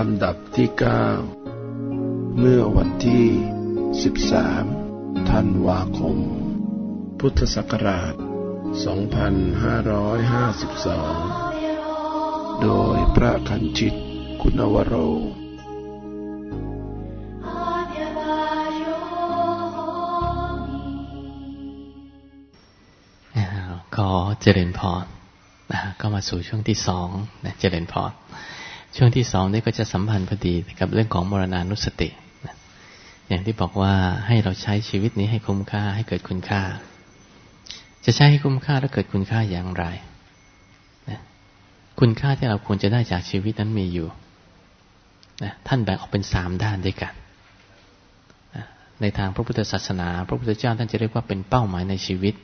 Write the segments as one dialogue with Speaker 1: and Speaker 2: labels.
Speaker 1: ลำดับที่ 9 เมื่อวันที่ 13 ธันวาคม พุทธศักราช 2552 โดยพระคันชิตคุณวโร
Speaker 2: ขอเจริญพรก็มาสู่ช่วงที่สองนะเจริญพร ช่วงที่สองนี่ก็จะสัมพันธ์พอดีกับเรื่องของมรณานุสตินะอย่างที่บอกว่าให้เราใช้ชีวิตนี้ให้คุ้มค่าให้เกิดคุณค่า จะใช้ให้คุ้มค่าและเกิดคุณค่าอย่างไรนะคุณค่าที่เราควรจะได้จากชีวิตนั้นมีอยู่นะท่านแบ่งออกเป็นสามด้านด้วยกันนะในทางพระพุทธศาสนา พระพุทธเจ้าท่านจะเรียกว่าเป็นเป้าหมายในชีวิต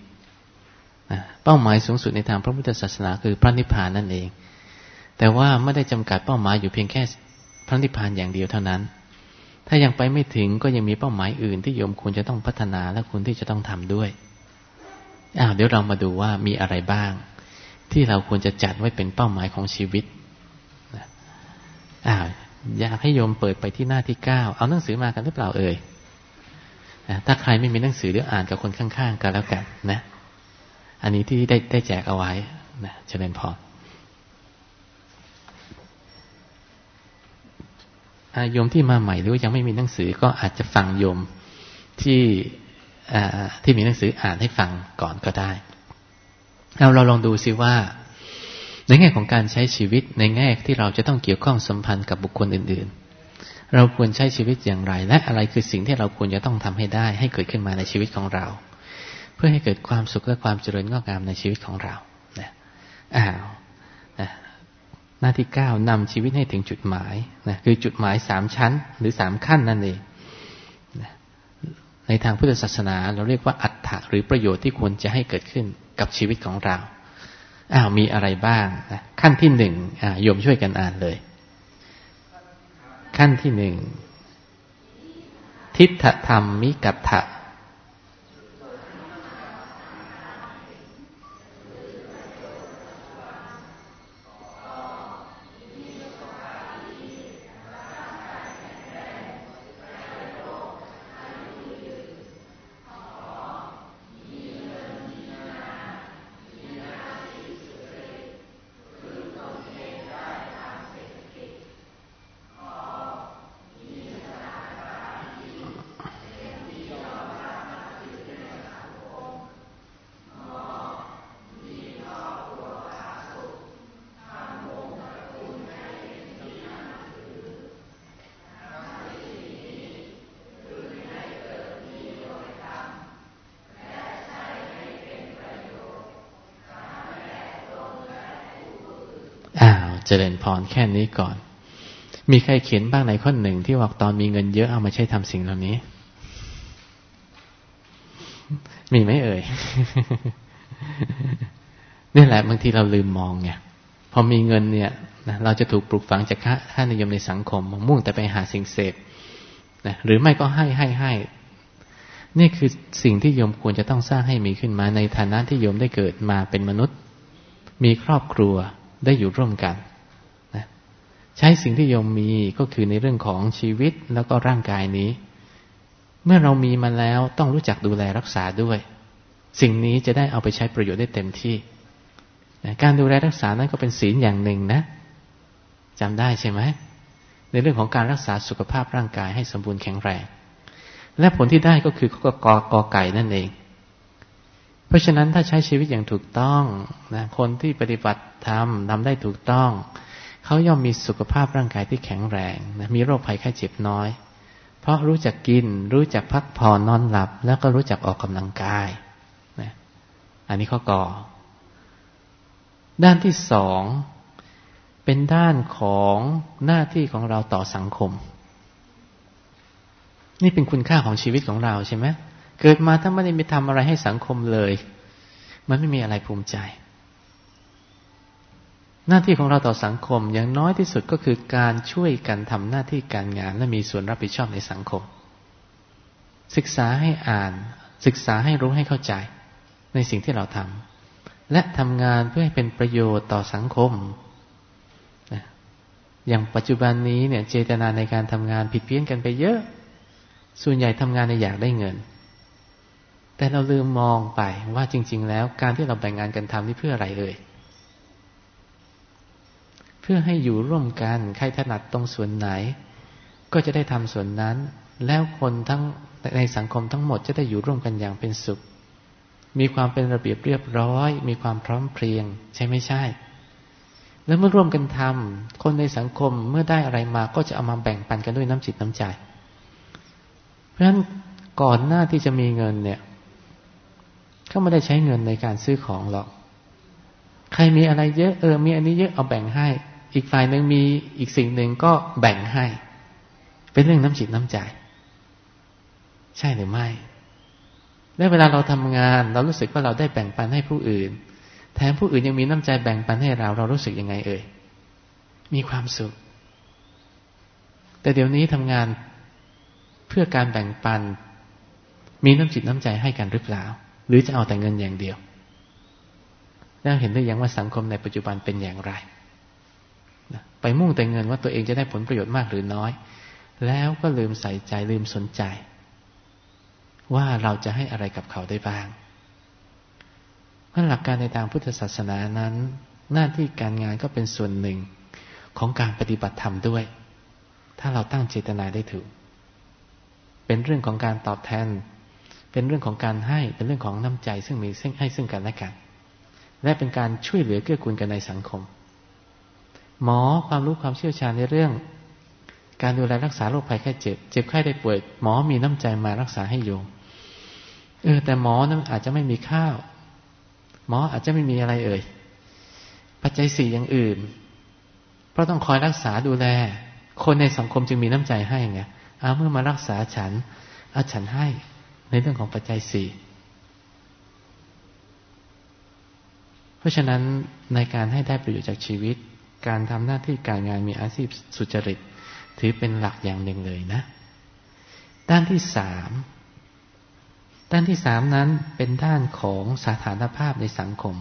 Speaker 2: เป้าหมายสูงสุดในทางพระพุทธศาสนาคือพระนิพพานนั่นเอง แต่ว่าไม่ได้จำกัดเป้าหมายอยู่เพียงแค่พระนิพพานอย่างเดียวเท่านั้น ถ้ายังไปไม่ถึงก็ยังมีเป้าหมายอื่นที่โยมควรจะต้องพัฒนาและคุณที่จะต้องทำด้วยอ้าวเดี๋ยวเรามาดูว่ามีอะไรบ้าง ที่เราควรจะจัดไว้เป็นเป้าหมายของชีวิตอ้าวอยากให้โยมเปิดไปที่หน้าที่เก้าเอาหนังสือมากันหรือเปล่าเอ่ยถ้าใครไม่มีหนังสือเดี๋ยวอ่านกับคนข้างๆกันแล้วกันนะ อันนี้ที่ได้ได้แจกเอาไว้นะเจริญพร โยมที่มาใหม่หรือยังไม่มีหนังสือก็อาจจะฟังโยมที่ที่มีหนังสืออ่านให้ฟังก่อนก็ได้เราเราลองดูซิว่า ในแง่ของการใช้ชีวิตในแง่ที่เราจะต้องเกี่ยวข้องสัมพันธ์กับบุคคลอื่น ๆ เราควรใช้ชีวิตอย่างไร และอะไรคือสิ่งที่เราควรจะต้องทำให้ได้ ให้เกิดขึ้นมาในชีวิตของเรา เพื่อให้เกิดความสุขและความเจริญงอกงามในชีวิตของเรานะอ้าว หน้าที่เก้านำชีวิตให้ถึงจุดหมายนะคือจุดหมายสามชั้น หรือสามขั้นนั่นเองนะในทางพุทธศาสนาเราเรียกว่าอัตถะหรือประโยชน์ที่ควรจะให้เกิดขึ้นกับชีวิตของเราอ้าวมีอะไรบ้างนะขั้นที่หนึ่งโยมช่วยกันอ่านเลย ขั้นที่หนึ่งทิฏฐธรรมมิกัตถะเจริญ พรแค่นี้ก่อน มีใครเขียนบ้างในข้อหนึ่งที่บอกตอนมีเงินเยอะเอามาใช้ทำสิ่งเหล่านี้ มีไหมเอ่ยนี่แหละบางทีเราลืมมองไงพอมีเงินเนี่ยนะเราจะถูกปลูกฝังจากค่านิยมในสังคมมุ่งแต่ไปหาสิ่งเสพนะหรือไม่ก็ให้ให้ให้ นี่คือสิ่งที่โยมควรจะต้องสร้างให้มีขึ้นมาในฐานะที่โยมได้เกิดมาเป็นมนุษย์ มีครอบครัวได้อยู่ร่วมกัน ใช้สิ่งที่โยมมีก็คือในเรื่องของชีวิตแล้วก็ร่างกายนี้ เมื่อเรามีมาแล้วต้องรู้จักดูแลรักษาด้วย สิ่งนี้จะได้เอาไปใช้ประโยชน์ได้เต็มที่ การดูแลรักษานั้นก็เป็นศีลอย่างหนึ่งนะจำได้ใช่ไหมในเรื่องของการรักษาสุขภาพร่างกายให้สมบูรณ์แข็งแรง และผลที่ได้ก็คือกกกอไก่นั่นเอง เพราะฉะนั้นถ้าใช้ชีวิตอย่างถูกต้องนะคนที่ปฏิบัติธรรมทำได้ถูกต้อง เขาย่อมมีสุขภาพร่างกายที่แข็งแรงนะมีโรคภัยไข้เจ็บน้อย เพราะรู้จักกิน รู้จักพักผ่อนนอนหลับ แล้วก็รู้จักออกกำลังกายนะอันนี้ข้อกอด้านที่สองเป็นด้านของหน้าที่ของเราต่อสังคม นี่เป็นคุณค่าของชีวิตของเราใช่ไหมเกิดมาถ้าไม่ได้มีทำอะไรให้สังคมเลย มันไม่มีอะไรภูมิใจ หน้าที่ของเราต่อสังคมอย่างน้อยที่สุดก็คือการช่วยกันทำหน้าที่การงานและมีส่วนรับผิดชอบในสังคม ศึกษาให้อ่าน ศึกษาให้รู้ให้เข้าใจ ในสิ่งที่เราทำและทำงานเพื่อให้เป็นประโยชน์ต่อสังคมอย่างปัจจุบันนี้เนี่ยเจตนาในการทำงานผิดเพี้ยนกันไปเยอะ ส่วนใหญ่ทำงานในอยากได้เงิน แต่เราลืมมองไปว่าจริง ๆ แล้วการที่เราแบ่งงานกันทำนี่เพื่ออะไรเอ่ย พื่อให้อยู่ร่วมกัน ใครถนัดตรงส่วนไหน ก็จะได้ทำส่วนนั้น แล้วคนทั้งในสังคมทั้งหมดจะได้อยู่ร่วมกันอย่างเป็นสุข มีความเป็นระเบียบเรียบร้อย มีความพร้อมเพรียง ใช่ไม่ใช่ แล้วเมื่อร่วมกันทำคนในสังคมเมื่อได้อะไรมาก็จะเอามาแบ่งปันกันด้วยน้ำจิตน้ำใจ เพราะฉะนั้นก่อนหน้าที่จะมีเงินเนี่ยเขาไม่ได้ใช้เงินในการซื้อของหรอก ใครมีอะไรเยอะเออ มีอันนี้เยอะเอาแบ่งให้ อีกฝ่ายหนึ่งมีอีกสิ่งหนึ่งก็แบ่งให้ เป็นเรื่องน้ำจิตน้ำใจ ใช่หรือไม่และเวลาเราทำงาน เรารู้สึกว่าเราได้แบ่งปันให้ผู้อื่น แถมผู้อื่นยังมีน้ำใจแบ่งปันให้เรา เรารู้สึกยังไงเอ่ยมีความสุข แต่เดี๋ยวนี้ทำงานเพื่อการแบ่งปัน มีน้ำจิตน้ำใจให้กันหรือเปล่า หรือจะเอาแต่เงินอย่างเดียวแล้วเห็นได้ยังว่าสังคมในปัจจุบันเป็นอย่างไร ไปมุ่งแต่เงินว่าตัวเองจะได้ผลประโยชน์มากหรือน้อย แล้วก็ลืมใส่ใจลืมสนใจ ว่าเราจะให้อะไรกับเขาได้บ้างเพราะหลักการในทางพุทธศาสนานั้น หน้าที่การงานก็เป็นส่วนหนึ่งของการปฏิบัติธรรมด้วย ถ้าเราตั้งเจตนาได้ถูก เป็นเรื่องของการตอบแทน เป็นเรื่องของการให้ เป็นเรื่องของน้ำใจซึ่งมีซึ่งให้ซึ่งกันและกัน และเป็นการช่วยเหลือเกื้อกูลกันในสังคม หมอความรู้ความเชี่ยวชาญในเรื่อง การดูแลรักษาโรคภัยแค่เจ็บ เจ็บไข้ได้ป่วย หมอมีน้ำใจมารักษาให้โยมเออแต่หมอนั้นอาจจะไม่มีข้าว หมออาจจะไม่มีอะไรเอ่ย ปัจจัยสี่อย่างอื่น เพราะต้องคอยรักษาดูแล คนในสังคมจึงมีน้ำใจให้ไงเอาเมื่อมารักษาฉันเอาฉันให้ในเรื่องของปัจจัยสี่เพราะฉะนั้นในการให้ได้ประโยชน์จากชีวิต การทำหน้าที่การงานมีอาชีพสุจริต ถือเป็นหลักอย่างหนึ่งเลยนะ ด้านที่สามด้านที่สามนั้นเป็นด้านของสถานภาพในสังคม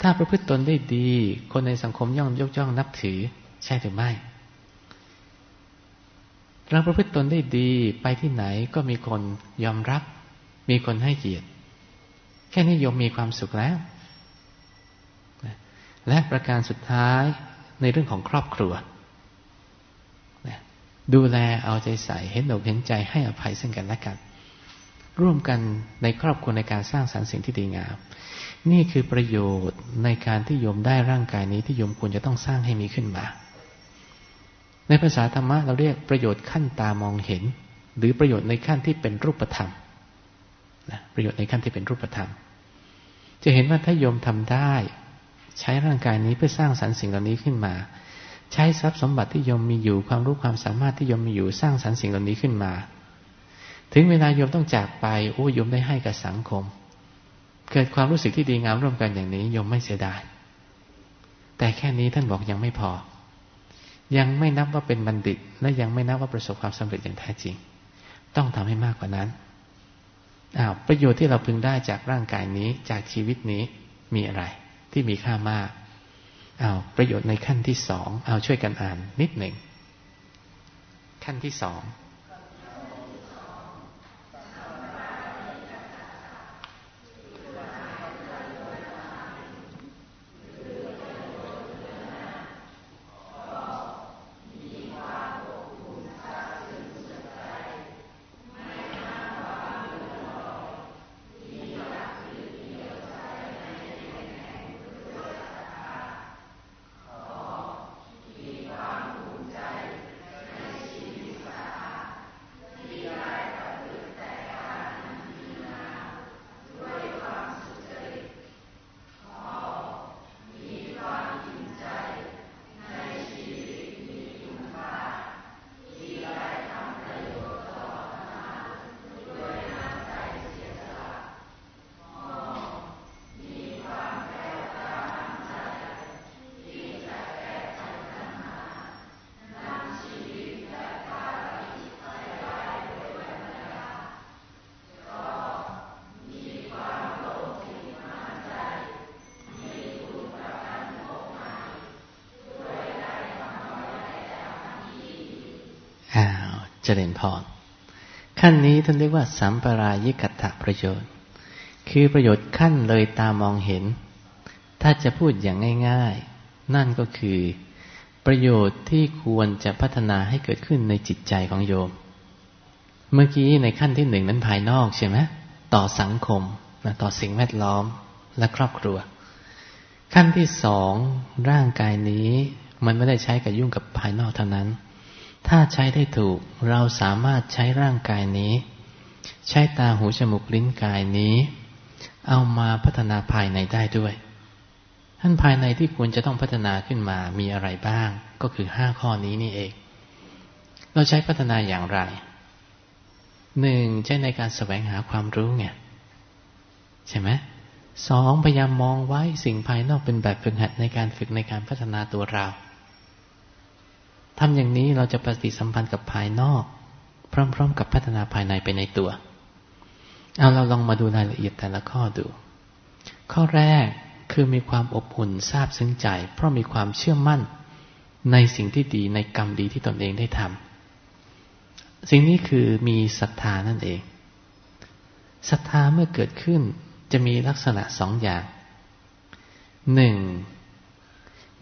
Speaker 2: ถ้าประพฤติตนได้ดี คนในสังคมย่อมยกย่องนับถือ ใช่หรือไม่ เราประพฤติตนได้ดีไปที่ไหนก็มีคนยอมรับ มีคนให้เกียรติ แค่นี้ยมมีความสุขแล้ว และประการสุดท้ายในเรื่องของครอบครัว ดูแลเอาใจใส่เห็นอกเห็นใจให้อภัยซึ่งกันและกัน ร่วมกันในครอบครัวในการสร้างสรรค์สิ่งที่ดีงาม นี่คือประโยชน์ในการที่โยมได้ร่างกายนี้ที่โยมควรจะต้องสร้างให้มีขึ้นมา ในภาษาธรรมะเราเรียกประโยชน์ขั้นตามองเห็น หรือประโยชน์ในขั้นที่เป็นรูปธรรมนะประโยชน์ในขั้นที่เป็นรูปธรรม จะเห็นว่าถ้าโยมทำได้ ใช้ร่างกายนี้เพื่อสร้างสรรค์สิ่งเหล่านี้ขึ้นมา ใช้ทรัพย์สมบัติที่ยมมีอยู่ความรู้ความสามารถที่ยมมีอยู่สร้างสรรค์สิ่งเหล่านี้ขึ้นมา ถึงเวลาโยมต้องจากไปโอ้โยมได้ให้กับสังคม เกิดความรู้สึกที่ดีงามร่วมกันอย่างนี้โยมไม่เสียดายแต่แค่นี้ท่านบอกยังไม่พอ ยังไม่นับว่าเป็นบัณฑิต และยังไม่นับว่าประสบความสำเร็จอย่างแท้จริง ต้องทำให้มากกว่านั้นอ้าวประโยชน์ที่เราพึงได้จากร่างกายนี้จากชีวิตนี้มีอะไร ที่มีค่ามากอ้าวประโยชน์ในขั้นที่สองเอาช่วยกันอ่านนิดหนึ่งขั้นที่สอง เจริญพรขั้นนี้ท่านเรียกว่า สัมปรายิกัตถประโยชน์ คือประโยชน์ขั้นเลยตามองเห็น ถ้าจะพูดอย่างง่าย ๆ นั่นก็คือ ประโยชน์ที่ควรจะพัฒนาให้เกิดขึ้นในจิตใจของโยม เมื่อกี้ในขั้นที่หนึ่งนั้นภายนอกใช่ไหมต่อสังคมนะต่อสิ่งแวดล้อมและครอบครัว ขั้นที่สองร่างกายนี้มันไม่ได้ใช้กับยุ่งกับภายนอกเท่านั้น ถ้าใช้ได้ถูกเราสามารถใช้ร่างกายนี้ ใช้ตาหูจมูกลิ้นกายนี้ เอามาพัฒนาภายในได้ด้วยท่านภายในที่ควรจะต้องพัฒนาขึ้นมามีอะไรบ้าง ก็คือห้าข้อนี้นี่เอง เราใช้พัฒนาอย่างไรหนึ่งใช้ในการแสวงหาความรู้ไงใช่ไหมสองพยายามมองไว้สิ่งภายนอกเป็นแบบฝึกหัดในการฝึกในการพัฒนาตัวเรา ทำอย่างนี้เราจะปฏิสัมพันธ์กับภายนอก พร้อม ๆ กับพัฒนาภายในไปในตัว เอาเราลองมาดูรายละเอียดแต่ละข้อดู ข้อแรกคือมีความอบอุ่นซาบซึ้งใจ เพราะมีความเชื่อมั่นในสิ่งที่ดีในกรรมดีที่ตนเองได้ทำสิ่งนี้คือมีศรัทธานั่นเองศรัทธาเมื่อเกิดขึ้นจะมีลักษณะสองอย่างหนึ่ง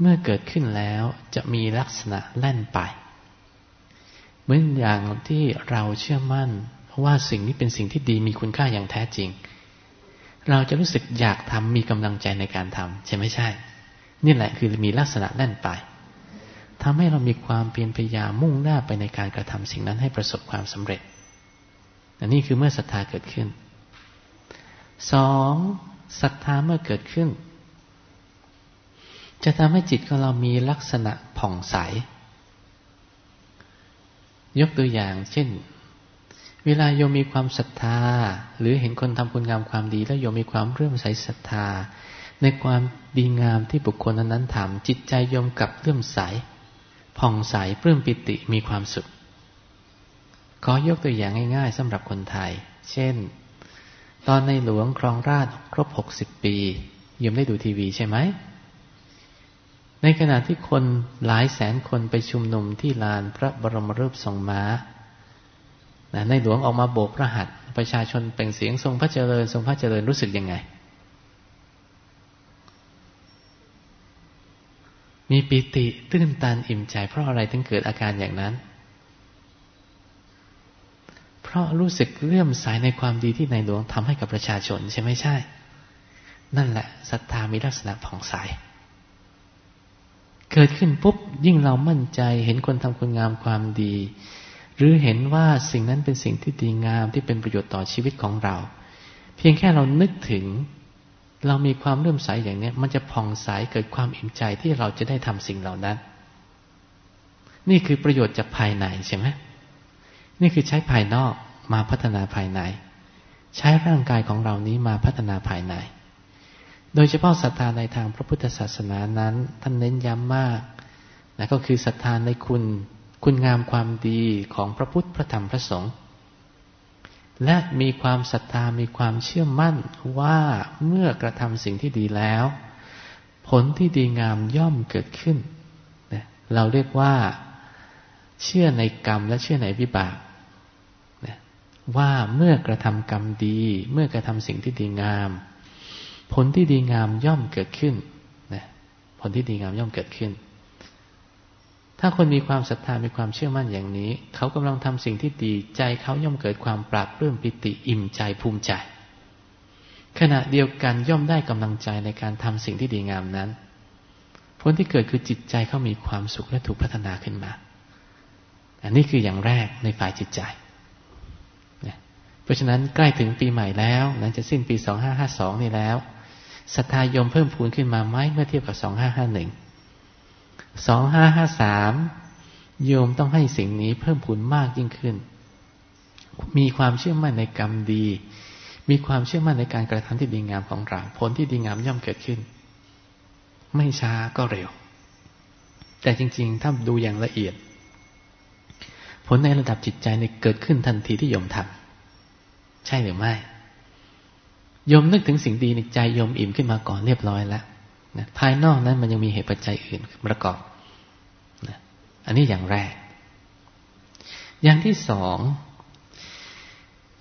Speaker 2: เมื่อเกิดขึ้นแล้วจะมีลักษณะแล่นไป เหมือนอย่างที่เราเชื่อมั่นว่าสิ่งนี้เป็นสิ่งที่ดีมีคุณค่าอย่างแท้จริง เราจะรู้สึกอยากทำมีกำลังใจในการทำใช่ไม่ใช่ นี่แหละคือมีลักษณะแล่นไปทำให้เรามีความเพียรพยายามมุ่งหน้าไปในการกระทำสิ่งนั้นให้ประสบความสำเร็จ อันนี้คือเมื่อศรัทธาเกิดขึ้นสองศรัทธาเมื่อเกิดขึ้น จะทำให้จิตของเรามีลักษณะผ่องใส ยกตัวอย่างเช่น เวลาโยมมีความศรัทธา หรือเห็นคนทำคุณงามความดี แล้วโยมมีความเรื่มใสศรัทธา ในความดีงามที่บุคคลนั้นทำจิตใจโยมกลับเรื่มใส ผ่องใสเพื่มปิติมีความสุข ขอยกตัวอย่างง่ายๆสำหรับคนไทย เช่น ตอนในหลวงครองราชครบหกสิบปียมได้ดูทีวีใช่ไหม ในขณะที่คนหลายแสนคนไปชุมนุมที่ลานพระบรมรูปทรงม้าในหลวงออกมาโบกพระหัตถ์ประชาชนเปล่งเสียงทรงพระเจริญ ทรงพระเจริญรู้สึกยังไง มีปิติตื้นตันอิ่มใจ เพราะอะไรถึงเกิดอาการอย่างนั้น เพราะรู้สึกเลื่อมใสในความดีที่ในหลวงทำให้กับประชาชนใช่ไหมใช่ นั่นแหละศรัทธามีลักษณะผ่องใส เกิดขึ้นปุ๊บยิ่งเรามั่นใจ เห็นคนทำคุณงามความดี หรือเห็นว่าสิ่งนั้นเป็นสิ่งที่ดีงามที่เป็นประโยชน์ต่อชีวิตของเรา เพียงแค่เรานึกถึง เรามีความเลื่มใสอย่างนี้มันจะผ่องใสเกิดความอิ่มใจที่เราจะได้ทำสิ่งเหล่านั้น นี่คือประโยชน์จากภายในใช่ไหมนี่คือใช้ภายนอกมาพัฒนาภายใน ใช้ร่างกายของเรานี้มาพัฒนาภายใน โดยเฉพาะศรัทธาในทางพระพุทธศาสนานั้น ท่านเน้นย้ำมากนะก็คือศรัทธาในคุณคุณงามความดีของพระพุทธพระธรรมพระสงฆ์และมีความศรัทธามีความเชื่อมั่นว่าเมื่อกระทำสิ่งที่ดีแล้ว ผลที่ดีงามย่อมเกิดขึ้น เราเรียกว่าเชื่อในกรรมและเชื่อในวิบากว่าเมื่อกระทำกรรมดี เมื่อกระทำสิ่งที่ดีงาม ผลที่ดีงามย่อมเกิดขึ้นนะผลที่ดีงามย่อมเกิดขึ้น ถ้าคนมีความศรัทธามีความเชื่อมั่นอย่างนี้ เขากำลังทำสิ่งที่ดีใจเขาย่อมเกิดความปราบเรื่มปิติอิ่มใจภูมิใจ ขณะเดียวกันย่อมได้กำลังใจในการทำสิ่งที่ดีงามนั้น ผลที่เกิดคือจิตใจเขามีความสุขและถูกพัฒนาขึ้นมา อันนี้คืออย่างแรกในฝ่ายจิตใจเพราะฉะนั้นใกล้ถึงปีใหม่แล้วหลังจะสิ้นปีสองห้าห้าสองนี่แล้ว ศรัทธายมเพิ่มพูนขึ้นมาไหมเมื่อเทียบกับสองห้าห้าหนึ่งสองห้าห้าสามโยมต้องให้สิ่งนี้เพิ่มพูนมากยิ่งขึ้น มีความเชื่อมั่นในกรรมดี มีความเชื่อมั่นในการกระทำที่ดีงามของเราผลที่ดีงามย่อมเกิดขึ้น ไม่ช้าก็เร็ว แต่จริง ๆ ถ้าดูอย่างละเอียด ผลในระดับจิตใจเนี่ยเกิดขึ้นทันทีที่โยมทำใช่หรือไม่ โยมนึกถึงสิ่งดีในใจโยมอิ่มขึ้นมาก่อนเรียบร้อยแล้วนะภายนอกนั้นมันยังมีเหตุปัจจัยอื่นประกอบนะอันนี้อย่างแรก อย่างที่สอง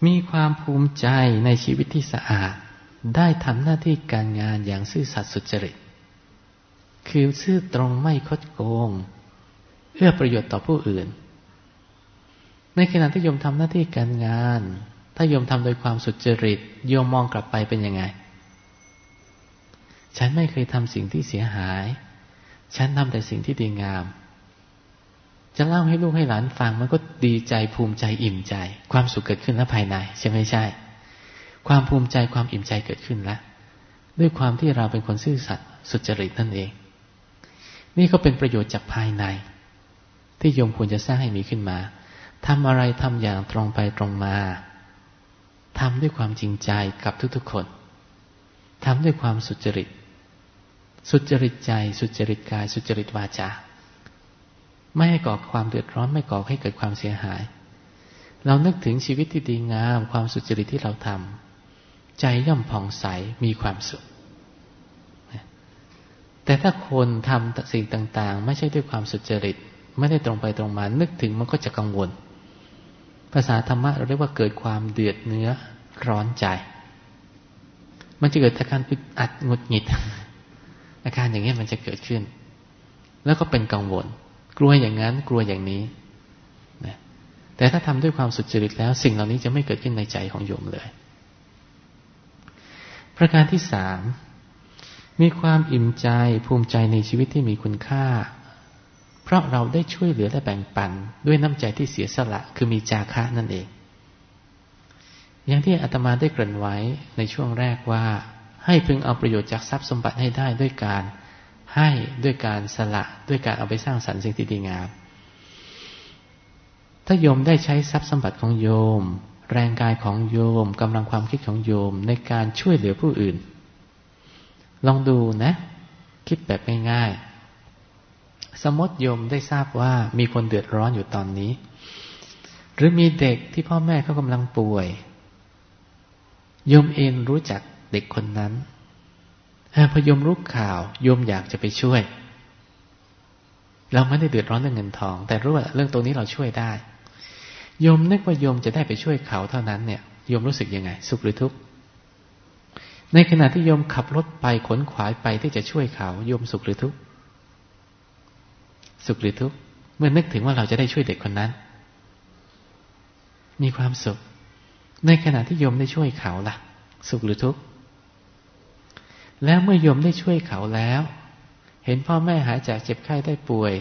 Speaker 2: มีความภูมิใจในชีวิตที่สะอาด ได้ทำหน้าที่การงานอย่างซื่อสัตย์สุจริต คือซื่อตรงไม่คดโกง เอื้อประโยชน์ต่อผู้อื่น ในขณะที่โยมทำหน้าที่การงาน ถ้าโยมทำโดยความสุจริตโยมมองกลับไปเป็นยังไง ฉันไม่เคยทำสิ่งที่เสียหาย ฉันทำแต่สิ่งที่ดีงาม จะเล่าให้ลูกให้หลานฟังมันก็ดีใจภูมิใจอิ่มใจ ความสุขเกิดขึ้นแล้วภายใน ใช่ไหมใช่ ความภูมิใจความอิ่มใจเกิดขึ้นแล้วด้วยความที่เราเป็นคนซื่อสัตย์สุจริตนั่นเอง นี่ก็เป็นประโยชน์จากภายใน ที่โยมควรจะสร้างให้มีขึ้นมาทำอะไรทำอย่างตรงไปตรงมา ทำด้วยความจริงใจกับทุกๆคนทำด้วยความสุจริต สุจริตใจ สุจริตกาย สุจริตวาจา ไม่ให้ก่อความเดือดร้อน ไม่ก่อให้เกิดความเสียหาย เรานึกถึงชีวิตที่ดีงาม ความสุจริตที่เราทำใจย่อมผ่องใส มีความสุข แต่ถ้าคนทำสิ่งต่าง ๆ ไม่ใช่ด้วยความสุจริต ไม่ได้ตรงไปตรงมา นึกถึงมันก็จะกังวล ภาษาธรรมะเราเรียกว่าเกิดความเดือดเนื้อร้อนใจ มันจะเกิดอาการอึดอัดงุดหงิด อาการอย่างนี้มันจะเกิดขึ้น แล้วก็เป็นกังวล กลัวอย่างนั้นกลัวอย่างนี้นะแต่ถ้าทำด้วยความสุจริตแล้ว สิ่งเหล่านี้จะไม่เกิดขึ้นในใจของโยมเลย ประการที่สามมีความอิ่มใจภูมิใจในชีวิตที่มีคุณค่า เพราะเราได้ช่วยเหลือและแบ่งปัน ด้วยน้ำใจที่เสียสละ คือมีจาคะนั่นเอง อย่างที่อาตมาได้กริ่นไว้ในช่วงแรกว่า ให้พึงเอาประโยชน์จากทรัพย์สมบัติให้ได้ด้วยการให้ด้วยการสละด้วยการเอาไปสร้างสรรค์สิ่งที่ดีงามถ้าโยมได้ใช้ทรัพย์สมบัติของโยม แรงกายของโยมกำลังความคิดของโยมในการช่วยเหลือผู้อื่น ลองดูนะ คิดแบบง่ายๆ สมมติโยมได้ทราบว่ามีคนเดือดร้อนอยู่ตอนนี้ หรือมีเด็กที่พ่อแม่เขากำลังป่วย โยมเองรู้จักเด็กคนนั้นพอยมรู้ข่าว โยมอยากจะไปช่วย เราไม่ได้เดือดร้อนเรื่องเงินทอง แต่รู้ว่าเรื่องตรงนี้เราช่วยได้ โยมนึกว่าโยมจะได้ไปช่วยเขาเท่านั้นเนี่ยโยมรู้สึกยังไง สุขหรือทุกข์ในขณะที่โยมขับรถไปขนขวายไปที่จะช่วยเขาโยมสุขหรือทุกข์ สุขหรือทุกข์เมื่อนึกถึงว่าเราจะได้ช่วยเด็กคนนั้น มีความสุข ในขณะที่โยมได้ช่วยเขาล่ะ สุขหรือทุกข์แล้วเมื่อโยมได้ช่วยเขาแล้ว เห็นพ่อแม่หายจากเจ็บไข้ได้ป่วย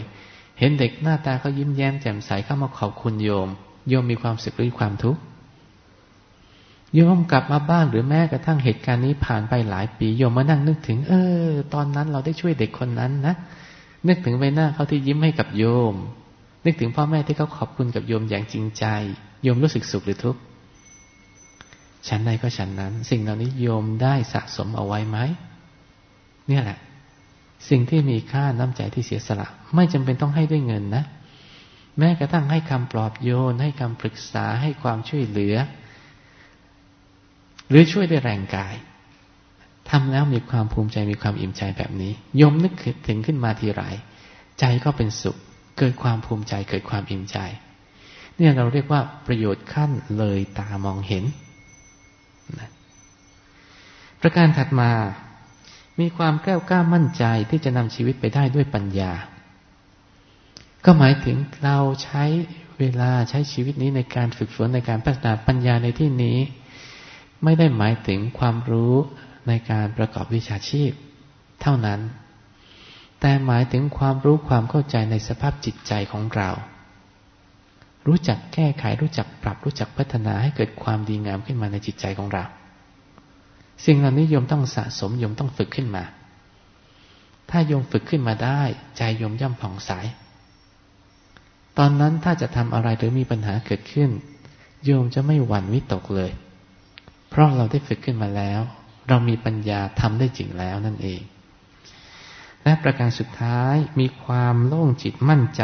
Speaker 2: เห็นเด็กหน้าตาเขายิ้มแย้มแจ่มใสเข้ามาขอบคุณโยม โยมมีความสุขหรือความทุกข์โยมกลับมาบ้านหรือแม้กระทั่งเหตุการณ์นี้ผ่านไปหลายปีโยมมานั่งนึกถึง เออ ตอนนั้นเราได้ช่วยเด็กคนนั้นนะ นึกถึงใบหน้าเขาที่ยิ้มให้กับโยม นึกถึงพ่อแม่ที่เขาขอบคุณกับโยมอย่างจริงใจ โยมรู้สึกสุขหรือทุกข์ฉันใดก็ฉันนั้น สิ่งเหล่านี้โยมได้สะสมเอาไว้ไหมเนี่ยแหละ สิ่งที่มีค่าน้ำใจที่เสียสละ ไม่จำเป็นต้องให้ด้วยเงินนะ แม้กระทั่งให้คำปลอบโยน ให้คำปรึกษาให้ความช่วยเหลือ หรือช่วยด้วยแรงกาย ทำแล้วมีความภูมิใจมีความอิ่มใจแบบนี้ยมนึกถึงขึ้นมาทีไรใจก็เป็นสุข เกิดความภูมิใจเกิดความอิ่มใจ เนี่ยเราเรียกว่าประโยชน์ขั้นเลยตามองเห็นนะประการถัดมา มีความแก้วกล้ามั่นใจที่จะนำชีวิตไปได้ด้วยปัญญา ก็หมายถึงเราใช้เวลาใช้ชีวิตนี้ในการฝึกฝนในการพัฒนาปัญญาในที่นี้ ไม่ได้หมายถึงความรู้ ในการประกอบวิชาชีพ เท่านั้น แต่หมายถึงความรู้ความเข้าใจในสภาพจิตใจของเรา รู้จักแก้ไขรู้จักปรับรู้จักพัฒนาให้เกิดความดีงามขึ้นมาในจิตใจของเรา สิ่งเหล่านี้โยมต้องสะสมโยมต้องฝึกขึ้นมา ถ้าโยมฝึกขึ้นมาได้ ใจโยมย่อมผ่องใสตอนนั้นถ้าจะทำอะไรหรือมีปัญหาเกิดขึ้น โยมจะไม่หวั่นวิตกเลย เพราะเราได้ฝึกขึ้นมาแล้ว เรามีปัญญาทำได้จริงแล้วนั่นเอง และประการสุดท้ายมีความโล่งจิตมั่นใจ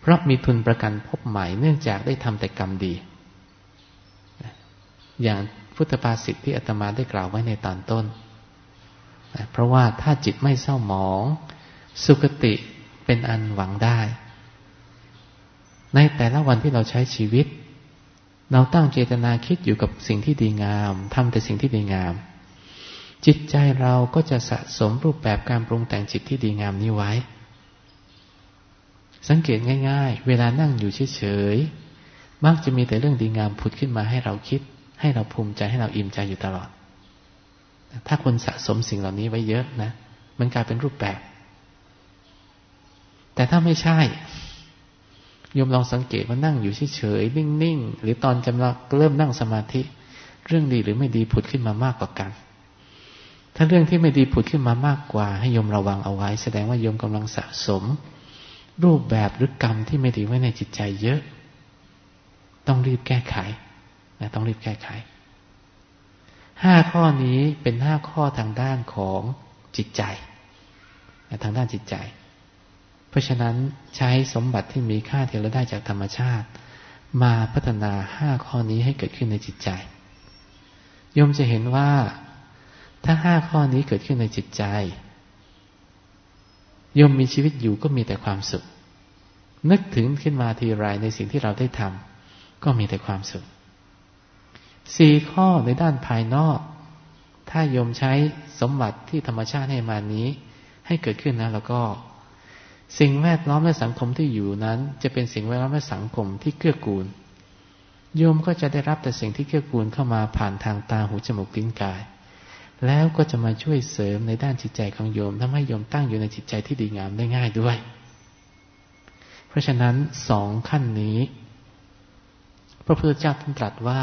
Speaker 2: เพราะมีทุนประกันพบใหม่เนื่องจากได้ทำแต่กรรมดี อย่างพุทธภาษิตที่อาตมาได้กล่าวไว้ในตอนต้น เพราะว่าถ้าจิตไม่เศร้าหมอง สุคติเป็นอันหวังได้ ในแต่ละวันที่เราใช้ชีวิตเราตั้งเจตนาคิดอยู่กับสิ่งที่ดีงามทำแต่สิ่งที่ดีงาม จิตใจเราก็จะสะสมรูปแบบการปรุงแต่งจิตที่ดีงามนี้ไว้ สังเกตง่าย ๆ เวลานั่งอยู่เฉยๆมักจะมีแต่เรื่องดีงามผุดขึ้นมาให้เราคิด ให้เราภูมิใจให้เราอิ่มใจอยู่ตลอด ถ้าคนสะสมสิ่งเหล่านี้ไว้เยอะนะ มันกลายเป็นรูปแบบ แต่ถ้าไม่ใช่โยมลองสังเกตว่านั่งอยู่เฉยๆนิ่งๆหรือตอนจำลังเริ่มนั่งสมาธิ เรื่องดีหรือไม่ดีผุดขึ้นมามากกว่ากัน ถ้าเรื่องที่ไม่ดีผุดขึ้นมามากกว่า ให้โยมระวังเอาไว้ แสดงว่าโยมกำลังสะสม รูปแบบหรือกรรมที่ไม่ดีไว้ในจิตใจเยอะ ต้องรีบแก้ไขนะต้องรีบแก้ไขห้าข้อนี้เป็นห้าข้อทางด้านของจิตใจทางด้านจิตใจ เพราะฉะนั้นใช้สมบัติที่มีค่าที่เราได้จากธรรมชาติ มาพัฒนาห้าข้อนี้ให้เกิดขึ้นในจิตใจโยมจะเห็นว่า ถ้าห้าข้อนี้เกิดขึ้นในจิตใจโยมมีชีวิตอยู่ก็มีแต่ความสุข นึกถึงขึ้นมาทีไรในสิ่งที่เราได้ทำก็มีแต่ความสุขสี่ข้อในด้านภายนอก ถ้าโยมใช้สมบัติที่ธรรมชาติให้มานี้ ให้เกิดขึ้นนะแล้วก็ สิ่งแวดล้อมและสังคมที่อยู่นั้น จะเป็นสิ่งแวดล้อมและสังคมที่เกื้อกูลโยมก็จะได้รับแต่สิ่งที่เกื้อกูลเข้ามาผ่านทางตาหูจมูกลิ้นกาย แล้วก็จะมาช่วยเสริมในด้านจิตใจของโยมทำให้โยมตั้งอยู่ในจิตใจที่ดีงามได้ง่ายด้วย เพราะฉะนั้นสองขั้นนี้ พระพุทธเจ้าท่านตรัสว่า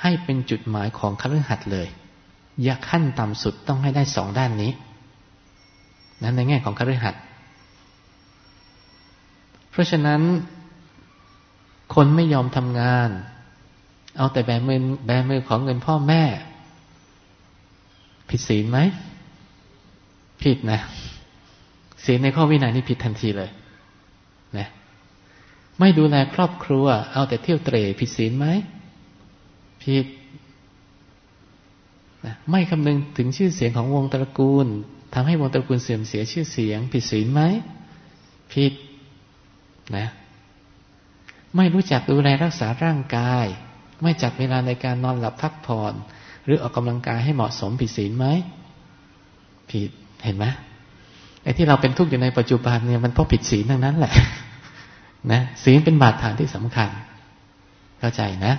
Speaker 2: ให้เป็นจุดหมายของคฤหัสถ์เลย อย่าขั้นต่ำสุดต้องให้ได้สองด้านนี้นั้นในแง่ของคฤหัสถ์เพราะฉะนั้นคนไม่ยอมทำงาน เอาแต่แบมือแบมือของเงินพ่อแม่ ผิดศีลไหม ผิดนะ ศีลในข้อวินัยนี่ผิดทันทีเลย นะ ไม่ดูแลครอบครัว เอาแต่เที่ยวเตร่ผิดศีลไหม ผิดนะไม่คำนึงถึงชื่อเสียงของวงตระกูลทำให้วงตระกูลเสื่อมเสียชื่อเสียง ผิดศีลไหม ผิด นะ ไม่รู้จักดูแลรักษาร่างกาย ไม่จัดเวลาในการนอนหลับพักผ่อน รือออกกำลังกายให้เหมาะสมผิดศีลไหมผิดเห็นไหมไอ้ที่เราเป็นทุกข์อยู่ในปัจจุบันเนี่ยมันเพราะผิดศีลทั้งนั้นแหละนะศีลเป็นบาดฐานที่สำคัญ เข้าใจนะ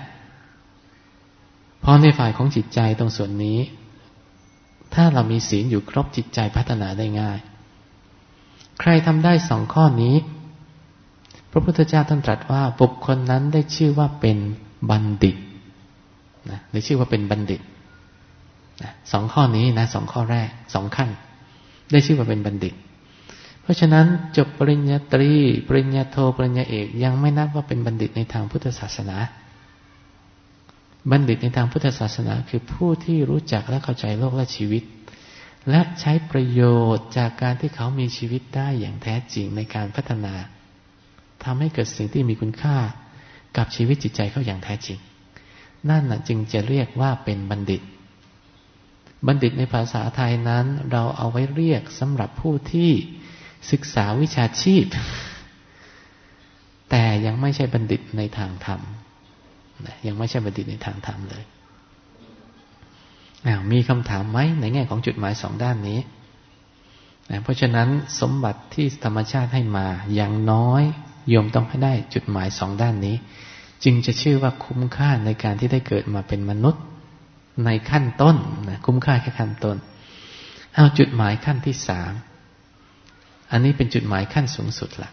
Speaker 2: เพราะในฝ่ายของจิตใจตรงส่วนนี้ ถ้าเรามีศีลอยู่ครบจิตใจพัฒนาได้ง่าย ใครทำได้สองข้อนี้ พระพุทธเจ้าท่านตรัสว่าบุคคลนั้นได้ชื่อว่าเป็นบัณฑิตนะได้ชื่อว่าเป็นบัณฑิต นะสองข้อนี้นะสองข้อแรกสองขั้น ได้ชื่อว่าเป็นบัณฑิต เพราะฉะนั้นจบปริญญาตรี ปริญญาโทปริญญาเอก ยังไม่นับว่าเป็นบัณฑิตในทางพุทธศาสนา บัณฑิตในทางพุทธศาสนา คือผู้ที่รู้จักและเข้าใจโลกและชีวิต และใช้ประโยชน์จากการที่เขามีชีวิตได้อย่างแท้จริงในการพัฒนาทำให้เกิดสิ่งที่มีคุณค่ากับชีวิตจิตใจเขาอย่างแท้จริง นั่นนะจึงจะเรียกว่าเป็นบัณฑิต บัณฑิตในภาษาไทยนั้น เราเอาไว้เรียกสำหรับผู้ที่ศึกษาวิชาชีพ แต่ยังไม่ใช่บัณฑิตในทางธรรมยังไม่ใช่บัณฑิตในทางธรรมเลยมีคำถามไหมในแง่ของจุดหมายสองด้านนี้เพราะฉะนั้นสมบัติที่ธรรมชาติให้มาอย่างน้อยโยมต้องให้ได้จุดหมายสองด้านนี้ จึงจะชื่อว่าคุ้มค่าในการที่ได้เกิดมาเป็นมนุษย์ ในขั้นต้นนะคุ้มค่าแค่ขั้นต้นเอาจุดหมายขั้นที่สามอันนี้เป็นจุดหมายขั้นสูงสุดละ่ะ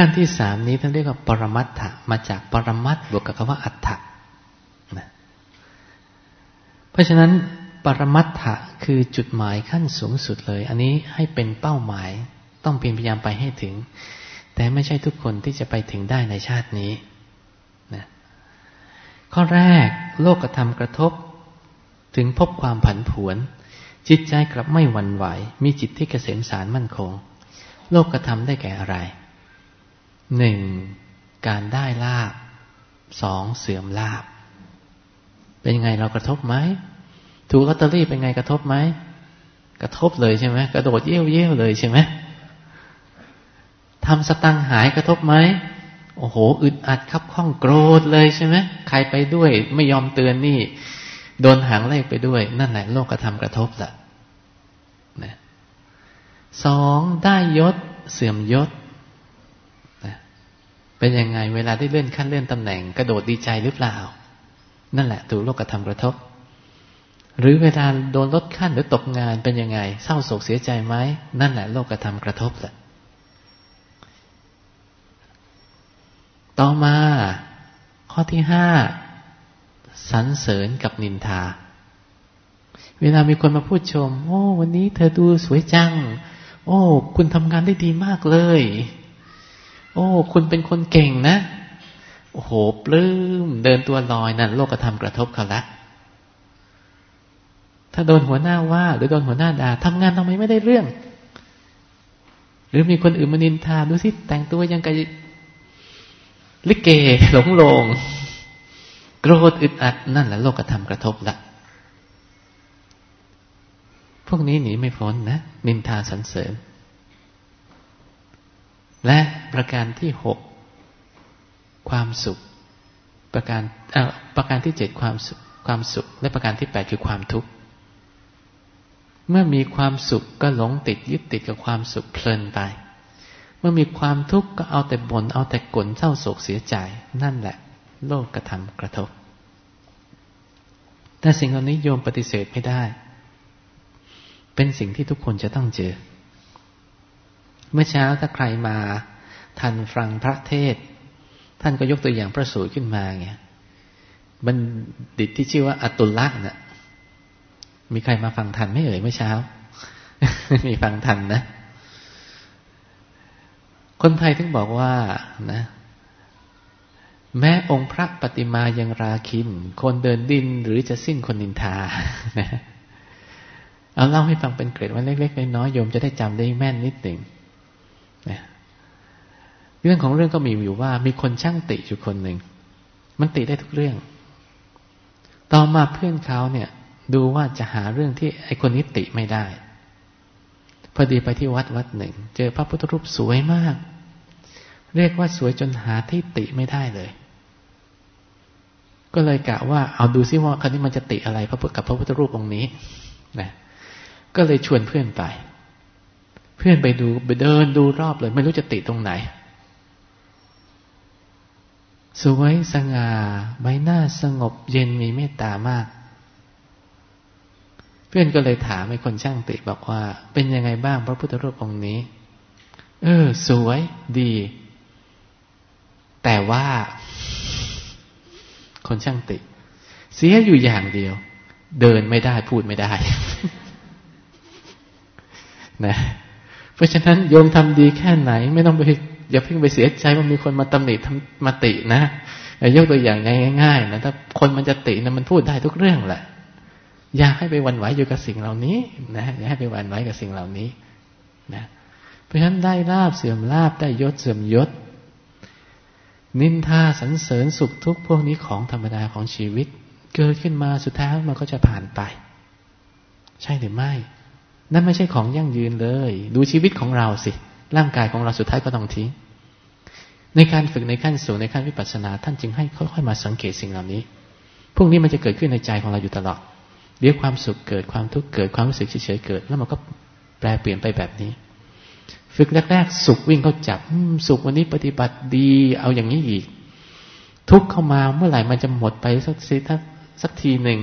Speaker 2: ขั้นที่สามนี้ท่านเรียกว่าปรมัตถะมาจากปรมัตบวกกับคำว่าอัฏฐะนะเพราะฉะนั้น ปรมัตถะคือจุดหมายขั้นสูงสุดเลย อันนี้ให้เป็นเป้าหมายต้องเพียรพยายามไปให้ถึง แต่ไม่ใช่ทุกคนที่จะไปถึงได้ในชาตินี้นะข้อแรกโลกธรรมกระทบ ถึงพบความผันผวน จิตใจกลับไม่หวั่นไหว มีจิตที่เกษมสารมั่นคง โลกธรรมได้แก่อะไร หนึ่งการได้ลาบสองเสื่อมลาบ เป็นยังไงเรากระทบไหมถูกลอตเตอรี่เป็นไงกระทบไหมกระทบเลยใช่ไหมกระโดดเยี่ยวเยี่ยวเลยใช่ไหมทำสตังหายกระทบไหมโอ้โหอึดอัดคับข้องโกรธเลยใช่ไหมใครไปด้วยไม่ยอมเตือนนี่ โดนหางเลขไปด้วย นั่นแหละโลกกระทำกระทบละนะสองได้ยศเสื่อมยศ เป็นยังไงเวลาได้เลื่อนขั้นเลื่อนตำแหน่งกระโดดดีใจหรือเปล่า นั่นแหละถูกโลกกระทำกระทบ หรือเวลาโดนลดขั้นหรือตกงานเป็นยังไง เศร้าโศกเสียใจไหมนั่นแหละโลกกระทำกระทบแหละต่อมา ข้อที่ห้าสรรเสริญกับนินทา เวลามีคนมาพูดชม โอ้ วันนี้เธอดูสวยจัง โอ้ คุณทำงานได้ดีมากเลย โอ้ คุณเป็นคนเก่งนะ โอ้โห ปลื้ม เดินตัวลอยนั่นโลกธรรมกระทบเขาละ ถ้าโดนหัวหน้าว่า หรือโดนหัวหน้าด่าทำงานทำไมไม่ได้เรื่อง หรือมีคนอื่นมานินทา ดูสิ แต่งตัวยังไงลิเกหลงลงโกรธอึดอัดนั่นแหละโลกธรรมกระทบละพวกนี้หนีไม่พ้นนะ นินทาสรรเสริญ และประการที่หกความสุข ประการประการที่เจ็ดความสุขความสุข และประการที่แปดคือความทุกข์เมื่อมีความสุขก็หลงติดยึดติดกับความสุขเพลินไป เมื่อมีความทุกข์ก็เอาแต่บน่นเอาแต่กลนเศร้าโศกเสียใจนั่นแหละ โลกกระทำกระทบ แต่สิ่งเหล่านี้โยมปฏิเสธไม่ได้ เป็นสิ่งที่ทุกคนจะต้องเจอ เมื่อเช้าถ้าใครมาทันฟังพระเทศ ท่านก็ยกตัวอย่างพระสูตรขึ้นมาไงบัณฑิตที่ชื่อว่าอตุลละนะ่ะมีใครมาฟังทันไม่เอ่ยเมื่อเช้า มีฟังทันนะ คนไทยถึงบอกว่านะ แม้องค์พระปฏิมายังราคิน คนเดินดินหรือจะสิ้นคนนินทานะเอาเล่าให้ฟังเป็นเกร็ดว่าเล็ก ๆ น้อยๆโยมจะได้จำได้แม่นนิดหนึ่ง เรื่องของเรื่องก็มีอยู่ว่า มีคนช่างติอยู่คนหนึ่ง มันติได้ทุกเรื่อง ต่อมาเพื่อนเขาเนี่ย ดูว่าจะหาเรื่องที่ไอคนนี้ติไม่ได้ พอดีไปที่วัดวัดหนึ่ง เจอพระพุทธรูปสวยมาก เรียกว่าสวยจนหาที่ติไม่ได้เลย ก็เลยกะว่าเอาดูซิว่าครั้นี้มันจะติอะไรพระพุทธกับพระพุทธรูปองค์นี้นะก็เลยชวนเพื่อนไป เพื่อนไปดูไปเดินดูรอบเลย ไม่รู้จะติตรงไหน สวยสง่าใบหน้าสงบเย็นมีเมตตามาก เพื่อนก็เลยถามไอ้คนช่างติบอกว่า เป็นยังไงบ้างพระพุทธรูปองค์นี้ เออ สวยดี แต่ว่า คนช่างติ เสียอยู่อย่างเดียว เดินไม่ได้พูดไม่ได้ นะ เพราะฉะนั้นโยมทำดีแค่ไหน ไม่ต้องไปอย่าเพิ่งไปเสียใจว่ามีคนมาตำหนิทำมาตินะยกตัวอย่างง่ายๆนะถ้าคนมันจะตินะมันพูดได้ทุกเรื่องแหละอย่าให้ไปวันไหวอยู่กับสิ่งเหล่านี้นะอย่าให้ไปวันไหวกับสิ่งเหล่านี้นะเพราะฉะนั้นได้ลาบเสื่อมลาบได้ยศเสื่อมยศ นินทาสรรเสริญสุขทุกพวกนี้ของธรรมดาของชีวิต เกิดขึ้นมาสุดท้ายมันก็จะผ่านไป ใช่หรือไม่ นั่นไม่ใช่ของยั่งยืนเลย ดูชีวิตของเราสิ ร่างกายของเราสุดท้ายก็ต้องทิ้ง ในการฝึกในขั้นสูงในขั้นวิปัสสนา ท่านจึงให้ค่อยๆมาสังเกตสิ่งเหล่านี้ พวกนี้มันจะเกิดขึ้นในใจของเราอยู่ตลอด เดี๋ยวความสุขเกิดความทุกข์เกิดความรู้สึกเฉยๆเกิด แล้วมันก็แปลเปลี่ยนไปแบบนี้ ฝึกแรกๆสุขวิ่งเข้าจับสุขวันนี้ปฏิบัติดีเอาอย่างนี้อีก ทุกเข้ามาเมื่อไหร่มันจะหมดไปสักทีสักทีหนึ่ง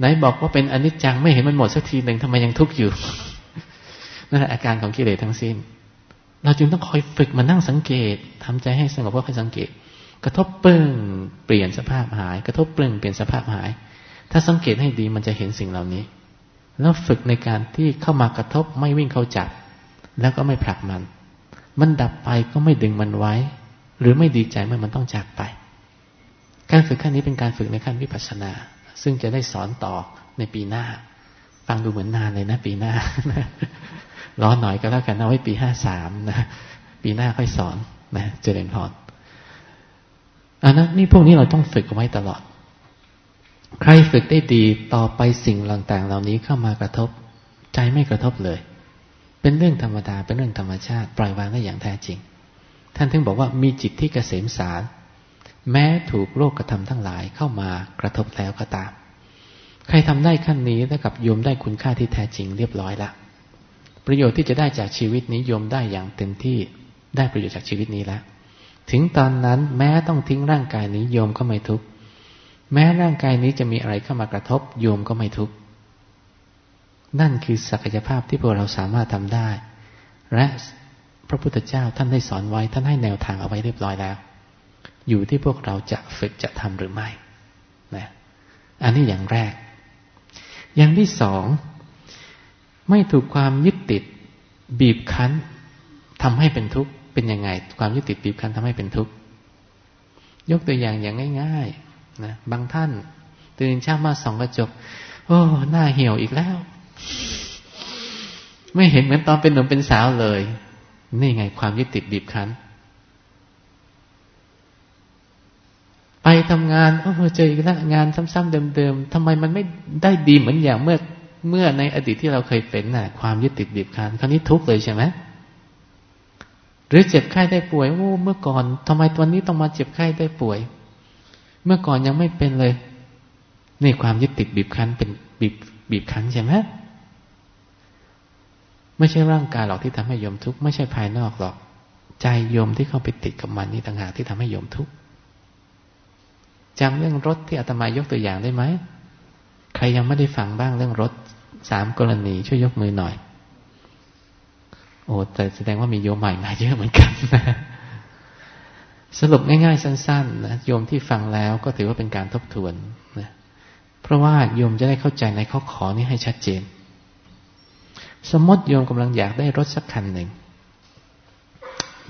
Speaker 2: ไหนบอกว่าเป็นอนิจจังไม่เห็นมันหมดสักทีหนึ่งทำไมยังทุกข์อยู่นั่นแหละอาการของกิเลสทั้งสิ้น เราจึงต้องคอยฝึกมานั่งสังเกตทำใจให้สงบก็คอยสังเกต กระทบปึ้งเปลี่ยนสภาพหาย กระทบปึ้งเปลี่ยนสภาพหาย ถ้าสังเกตให้ดีมันจะเห็นสิ่งเหล่านี้ แล้วฝึกในการที่เข้ามากระทบไม่วิ่งเข้าจับ แล้วก็ไม่ผลักมัน มันดับไปก็ไม่ดึงมันไว้ หรือไม่ดีใจเมื่อมันต้องจากไป การฝึกขั้นนี้เป็นการฝึกในขั้นวิปัสสนา ซึ่งจะได้สอนต่อในปีหน้า ฟังดูเหมือนนานเลยนะ ปีหน้ารอหน่อยก็แล้วกันเอาไว้ปีห้าสามนะ ปีหน้าค่อยสอนนะเจริญพรอันนั้นนี่พวกนี้เราต้องฝึกเอาไว้ตลอด ใครฝึกได้ดีต่อไปสิ่งต่างๆ เหล่านี้เข้ามากระทบ ใจไม่กระทบเลย เป็นเรื่องธรรมดาเป็นเรื่องธรรมชาติ ปล่อยวางได้อย่างแท้จริง ท่านถึงบอกว่ามีจิตที่เกษมสาร แม้ถูกโลกกระทำทั้งหลายเข้ามากระทบแล้วก็ตาม ใครทำได้ขั้นนี้แล้วกับโยมได้คุณค่าที่แท้จริงเรียบร้อยล้วประโยชน์ที่จะได้จากชีวิตนี้โยมได้อย่างเต็มที่ได้ประโยชน์จากชีวิตนี้แล้วถึงตอนนั้นแม้ต้องทิ้งร่างกายนี้โยมก็ไม่ทุกข์แม้ร่างกายนี้จะมีอะไรเข้ามากระทบโยมก็ไม่ทุกข์นั่นคือศักยภาพที่พวกเราสามารถทำได้ และพระพุทธเจ้าท่านได้สอนไว้ท่านให้แนวทางเอาไว้เรียบร้อยแล้ว อยู่ที่พวกเราจะฝึกจะทำหรือไม่นะอันนี้อย่างแรก อย่างที่สอง ไม่ถูกความยึดติดบีบคั้นทำให้เป็นทุกข์เป็นยังไง ความยึดติดบีบคั้นทำให้เป็นทุกข์ยกตัวอย่างอย่างง่ายๆนะบางท่านตื่นเช้ามาส่องกระจก โอ้ หน้าเหี่ยวอีกแล้ว ไม่เห็นเหมือนตอนเป็นหนุ่มเป็นสาวเลย นี่ไงความยึดติดบีบคั้น ไปทำงานโอ้เจออีกแล้วงานซ้ำๆเดิมๆทำไมมันไม่ได้ดีเหมือนอย่างเมื่อเมื่อในอดีตที่เราเคยเป็นน่ะ ความยึดติดบีบคั้นคราวนี้ทุกข์เลยใช่ไหมหรือเจ็บไข้ได้ป่วยโอ้เมื่อก่อนทำไมตัวนี้ต้องมาเจ็บไข้ได้ป่วย เมื่อก่อนยังไม่เป็นเลย นี่ความยึดติดบีบคั้นเป็นบีบบีบคั้นใช่ไหมไม่ใช่ร่างกายหรอกที่ทำให้โยมทุกข์ไม่ใช่ภายนอกหรอก ใจโยมที่เข้าไปติดกับมันนี่ต่างหากที่ทำให้โยมทุกข์ จำเรื่องรถที่อาตมายกตัวอย่างได้ไหม ใครยังไม่ได้ฟังบ้างเรื่องรถสามกรณีช่วยยกมือหน่อย โอ้แต่แสดงว่ามีโยมใหม่มาเยอะเหมือนกันนะสรุปง่ายๆสั้นๆนะโยมที่ฟังแล้วก็ถือว่าเป็นการทบทวนนะเพราะว่าโยมจะได้เข้าใจในข้อขอนี้ให้ชัดเจน สมมติโยมกำลังอยากได้รถสักคันหนึ่ง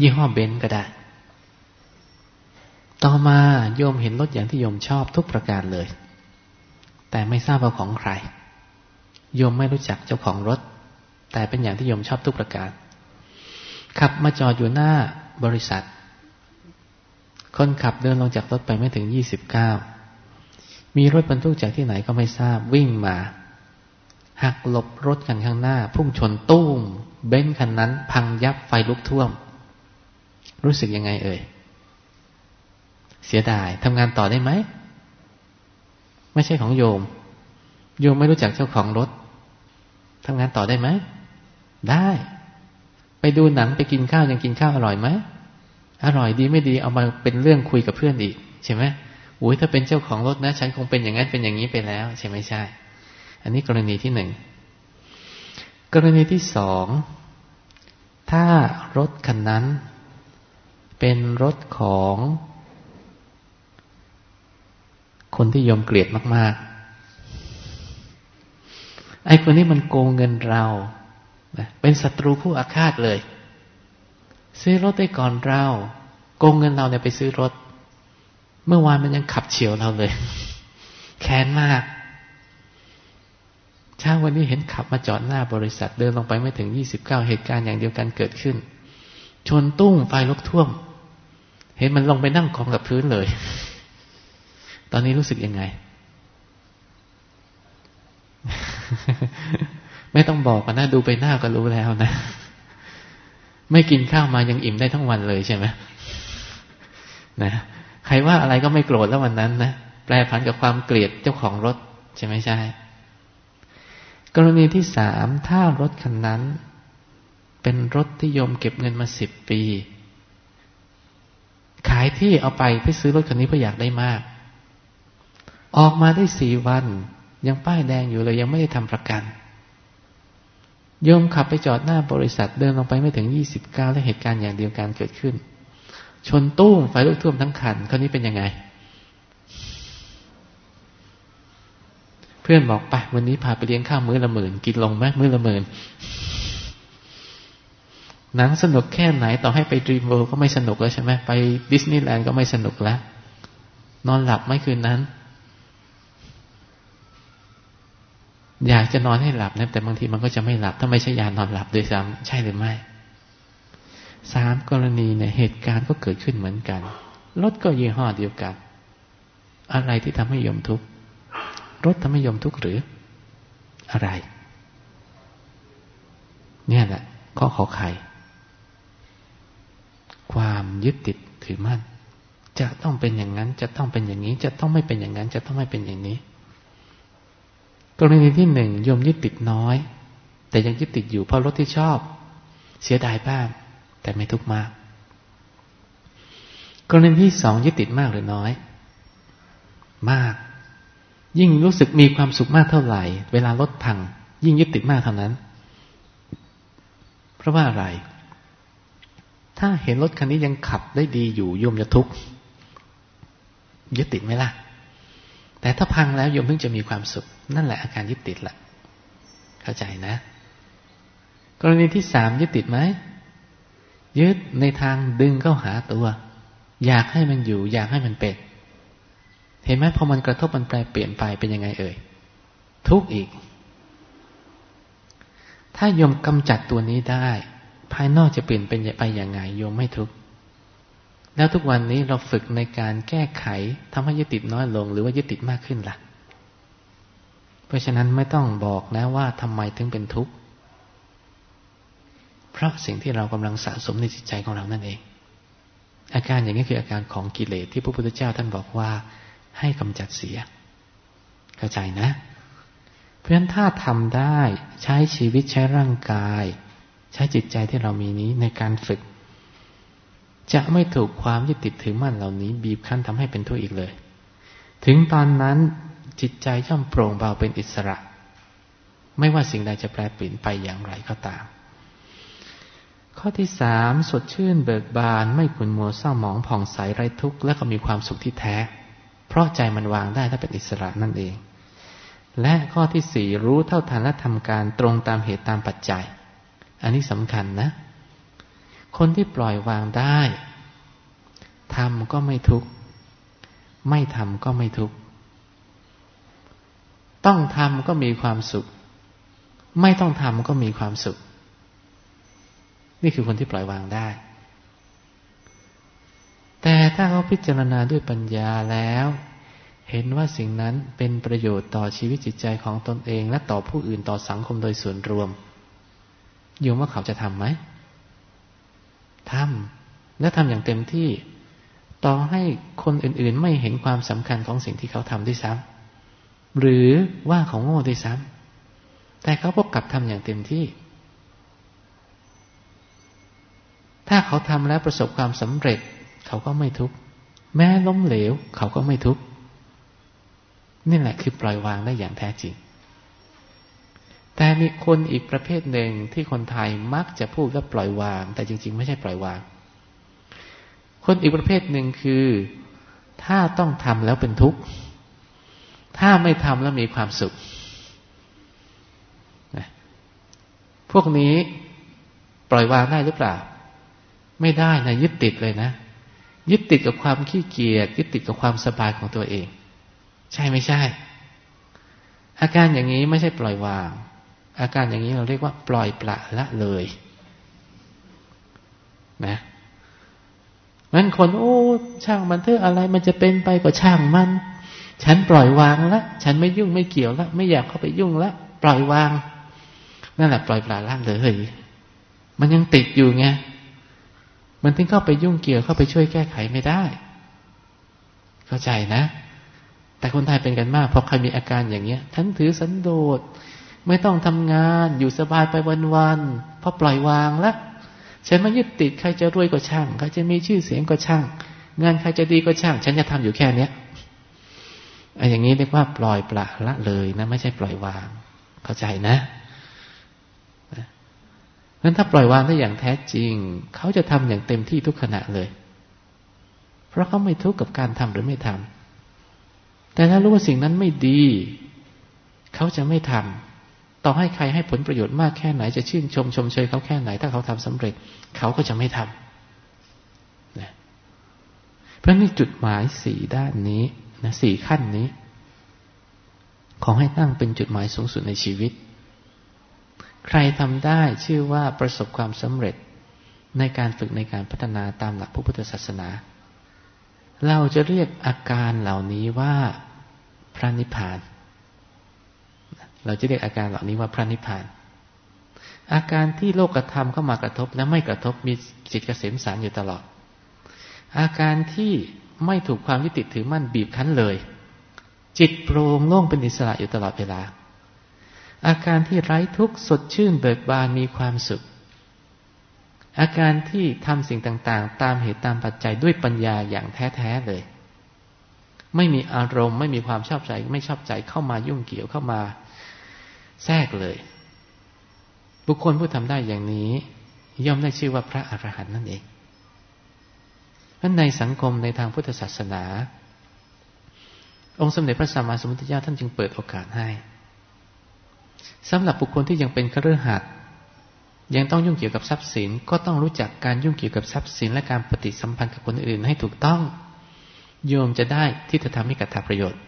Speaker 2: ยี่ห้อเบนซ์ก็ได้ ต่อมาโยมเห็นรถอย่างที่โยมชอบทุกประการเลย แต่ไม่ทราบว่าของใคร โยมไม่รู้จักเจ้าของรถ แต่เป็นอย่างที่โยมชอบทุกประการ ขับมาจอดอยู่หน้าบริษัท คนขับเดินลงจากรถไปไม่ถึงยี่สิบเก้ามีรถบรรทุกจากที่ไหนก็ไม่ทราบวิ่งมาหักหลบรถคันข้างหน้า พุ่งชนตุ้ม เบ้นคันนั้น พังยับไฟลุกท่วม รู้สึกยังไงเอ่ย เสียดายทำงานต่อได้ไหม ไม่ใช่ของโยม โยมไม่รู้จักเจ้าของรถทำงานต่อได้ไหม ได้ ไปดูหนังไปกินข้าวยังกินข้าวอร่อยไหม อร่อยดีไม่ดีเอามาเป็นเรื่องคุยกับเพื่อนอีก ใช่ไหมอุ้ยถ้าเป็นเจ้าของรถนะ ฉันคงเป็นอย่างนั้นเป็นอย่างนี้ไปแล้ว ใช่ไหมใช่ อันนี้กรณีที่หนึ่ง กรณีที่สองถ้ารถคันนั้น เป็นรถของ คนที่ยมเกลียดมาก ๆ ไอ้คนนี้มันโกงเงินเรา เป็นศัตรูผู้อาฆาตเลย ซื้อรถได้ก่อนเรา โกงเงินเราเนี่ยไปซื้อรถ เมื่อวานมันยังขับเฉียวเราเลย แค้นมากเช้าวันนี้เห็นขับมาจอดหน้าบริษัทเดินลงไปไม่ถึงยี่สิบเก้าเหตุการณ์อย่างเดียวกันเกิดขึ้น ชนตุ้งไฟลุกท่วม เห็นมันลงไปนั่งกองกับพื้นเลย ตอนนี้รู้สึกยังไง ไม่ต้องบอกกันนะ ดูไปหน้าก็รู้แล้วนะ ไม่กินข้าวมายังอิ่มได้ทั้งวันเลยใช่ไหมนะใครว่าอะไรก็ไม่โกรธแล้ววันนั้นนะแปลผันกับความเกลียดเจ้าของรถ ใช่ไหมใช่ กรณีที่สามถ้ารถคันนั้น เป็นรถที่โยมเก็บเงินมาสิบปี ขายที่เอาไปเพื่อซื้อรถคันนี้เพื่ออยากได้มาก ออกมาได้สี่วัน ยังป้ายแดงอยู่เลย ยังไม่ได้ทำประกันโยมขับไปจอดหน้าบริษัทเดินลงไปไม่ถึงยี่สิบเก้าแล้วเหตุการณ์อย่างเดียวกันเกิดขึ้น ชนตู้มไฟลุกท่วมทั้งคันคราวนี้เป็นยังไง เพื่อนบอกไปวันนี้พาไปเลี้ยงข้าวมื้อละหมื่นกินลงไหมมื้อละหมื่นหนังสนุกแค่ไหนต่อให้ไปดรีมเวิลด์ก็ไม่สนุกแล้วใช่ไหมไปดิสนีย์แลนด์ก็ไม่สนุกแล้ว นอนหลับไม่คืนนั้น อยากจะนอนให้หลับนะแต่บางทีมันก็จะไม่หลับ ถ้าไม่ใช้ยานอนหลับด้วยซ้ำใช่หรือไม่สามกรณีเนี่ยเหตุการณ์ก็เกิดขึ้นเหมือนกันรถก็ยี่ห้อเดียวกัน อะไรที่ทำให้โยมทุกข์รถทำให้โยมทุกข์หรืออะไร เนี่ยแหละข้อขอไข่ความยึดติดถือมั่น จะต้องเป็นอย่างนั้น จะต้องเป็นอย่างนี้ จะต้องไม่เป็นอย่างนั้น จะต้องไม่เป็นอย่างนี้ กรณีที่หนึ่งโยมยึดติดน้อย แต่ยังยึดติดอยู่เพราะรถที่ชอบ เสียดายบ้าง แต่ไม่ทุกข์มาก กรณีที่สองยึดติดมากหรือน้อย มาก ยิ่งรู้สึกมีความสุขมากเท่าไหร่ เวลารถพัง ยิ่งยึดติดมากเท่านั้น เพราะว่าอะไร ถ้าเห็นรถคันนี้ยังขับได้ดีอยู่โยมจะทุกข์ยึดติดไหมล่ะ แต่ถ้าพังแล้วโยมเพิ่งจะมีความสุข นั่นแหละอาการยึดติดละเข้าใจนะ กรณีที่สามยึดติดไหมยึดในทางดึงเข้าหาตัว อยากให้มันอยู่ อยากให้มันเป็น เห็นไหมพอมันกระทบมันแปลเปลี่ยนไปเป็นยังไงเอ่ย ทุกข์อีก ถ้าโยมกำจัดตัวนี้ได้ ภายนอกจะเปลี่ยนเป็นไปอย่างไงโยมไม่ทุกข์ แล้วทุกวันนี้เราฝึกในการแก้ไขทำให้ยึดติดน้อยลง หรือว่ายึดติดมากขึ้นละ่ะ เพราะฉะนั้นไม่ต้องบอกนะว่าทำไมถึงเป็นทุกข์เพราะสิ่งที่เรากำลังสะสมในจิตใจของเรานั่นเอง อาการอย่างนี้คืออาการของกิเลสที่พระพุทธเจ้าท่านบอกว่าให้กำจัดเสีย เข้าใจนะ เพราะฉะนั้นถ้าทำได้ใช้ชีวิตใช้ร่างกาย ใช้จิตใจที่เรามีนี้ในการฝึก จะไม่ถูกความยึดติดถือมั่นเหล่านี้ บีบคั้นทำให้เป็นทุกข์อีกเลย ถึงตอนนั้นจิตใจย่อมโปร่งเบาเป็นอิสระ ไม่ว่าสิ่งใดจะแปรเปลี่ยนไปอย่างไรก็ตาม ข้อที่สามสดชื่นเบิกบาน ไม่ขุนมัวเศร้าหมองผ่องใสไร้ทุกข์และก็มีความสุขที่แท้ เพราะใจมันวางได้ถ้าเป็นอิสระนั่นเอง และข้อที่สี่รู้เท่าทันและทำการตรงตามเหตุตามปัจจัย อันนี้สำคัญนะ คนที่ปล่อยวางได้ทำก็ไม่ทุกข์ ไม่ทำก็ไม่ทุกข์ ต้องทำก็มีความสุข ไม่ต้องทำก็มีความสุข นี่คือคนที่ปล่อยวางได้ แต่ถ้าเขาพิจารณาด้วยปัญญาแล้ว เห็นว่าสิ่งนั้นเป็นประโยชน์ต่อชีวิตจิตใจของตนเอง และต่อผู้อื่นต่อสังคมโดยส่วนรวมโยมว่าเขาจะทำไหม ทำและทำอย่างเต็มที่ ต่อให้คนอื่นๆ ไม่เห็นความสำคัญของสิ่งที่เขาทำด้วยซ้ำหรือว่าเขาโง่ด้วยซ้ำแต่เขาพกกลับทำอย่างเต็มที่ ถ้าเขาทำแล้วประสบความสำเร็จ เขาก็ไม่ทุกข์แม้ล้มเหลว เขาก็ไม่ทุกข์นี่แหละคือปล่อยวางได้อย่างแท้จริง แต่มีคนอีกประเภทหนึ่งที่คนไทยมักจะพูดว่าปล่อยวาง แต่จริง ๆ ไม่ใช่ปล่อยวาง คนอีกประเภทหนึ่งคือ ถ้าต้องทำแล้วเป็นทุกข์ ถ้าไม่ทำแล้วมีความสุข พวกนี้ปล่อยวางได้หรือเปล่า ไม่ได้นะยึดติดเลยนะ ยึดติดกับความขี้เกียจยึดติดกับความสบายของตัวเอง ใช่ไม่ใช่ อาการอย่างนี้ไม่ใช่ปล่อยวาง อาการอย่างนี้เราเรียกว่า ปล่อยปละละเลยนะมันคนโอ้ช่างมันเถอะอะไรมันจะเป็นไปก็ช่างมัน ฉันปล่อยวางละฉันไม่ยุ่งไม่เกี่ยวละไม่อยากเข้าไปยุ่งละปล่อยวาง นั่นแหละ ปล่อยปละละเลยมันยังติดอยู่ไงมันถึงเข้าไปยุ่งเกี่ยวเข้าไปช่วยแก้ไขไม่ได้ เข้าใจนะ แต่คนไทยเป็นกันมากพอใครมีอาการอย่างเงี้ย ฉันถือสันโดษ ไม่ต้องทำงานอยู่สบายไปวันๆเพราะปล่อยวางแล้วฉันไม่ยึดติดใครจะรวยก็ช่างใครจะมีชื่อเสียงก็ช่าง งานใครจะดีก็ช่าง ฉันจะทำอยู่แค่เนี้ยไอ้อย่างนี้เรียกว่าปล่อยปละละเลยนะ ไม่ใช่ปล่อยวาง เข้าใจนะเพราะถ้าปล่อยวางได้อย่างแท้จริง เขาจะทำอย่างเต็มที่ทุกขณะเลย เพราะเขาไม่ทุกข์กับการทำหรือไม่ทำแต่ถ้ารู้ว่าสิ่งนั้นไม่ดี เขาจะไม่ทำ ต่อให้ใครให้ผลประโยชน์มากแค่ไหนจะชื่นชมชมเชยเขาแค่ไหน ถ้าเขาทำสำเร็จ เขาก็จะไม่ทำนะเพราะนี่จุดหมายสี่ด้านนี้นะสี่ขั้นนี้ ขอให้ตั้งเป็นจุดหมายสูงสุดในชีวิต ใครทำได้ชื่อว่าประสบความสำเร็จในการฝึกในการพัฒนาตามหลักพระพุทธศาสนา เราจะเรียกอาการเหล่านี้ว่าพระนิพพาน เราจะเรียกอาการเหล่านี้ว่าพระนิพพาน อาการที่โลกธรรมเข้ามากระทบและไม่กระทบมีจิตเกษมสารอยู่ตลอด อาการที่ไม่ถูกความยึดติดถือมั่นบีบคั้นเลย จิตโปร่งโล่งเป็นอิสระอยู่ตลอดเวลา อาการที่ไร้ทุกข์สดชื่นเบิกบานมีความสุข อาการที่ทำสิ่งต่างๆ ตามเหตุตามปัจจัยด้วยปัญญาอย่างแท้ๆเลย ไม่มีอารมณ์ ไม่มีความชอบใจ ไม่ชอบใจเข้ามายุ่งเกี่ยวเข้ามา แทรกเลย บุคคลผู้ทำได้อย่างนี้ ย่อมได้ชื่อว่าพระอรหันต์นั่นเองเพราะในสังคมในทางพุทธศาสนา องค์สมเด็จพระสัมมาสัมพุทธเจ้าท่านจึงเปิดโอกาสให้สำหรับบุคคลที่ยังเป็นเครือขัดยังต้องยุ่งเกี่ยวกับทรัพย์สิน ก็ต้องรู้จักการยุ่งเกี่ยวกับทรัพย์สิน และการปฏิสัมพันธ์กับคนอื่นให้ถูกต้อง โยมจะได้ที่จะทำให้กระทาประโยชน์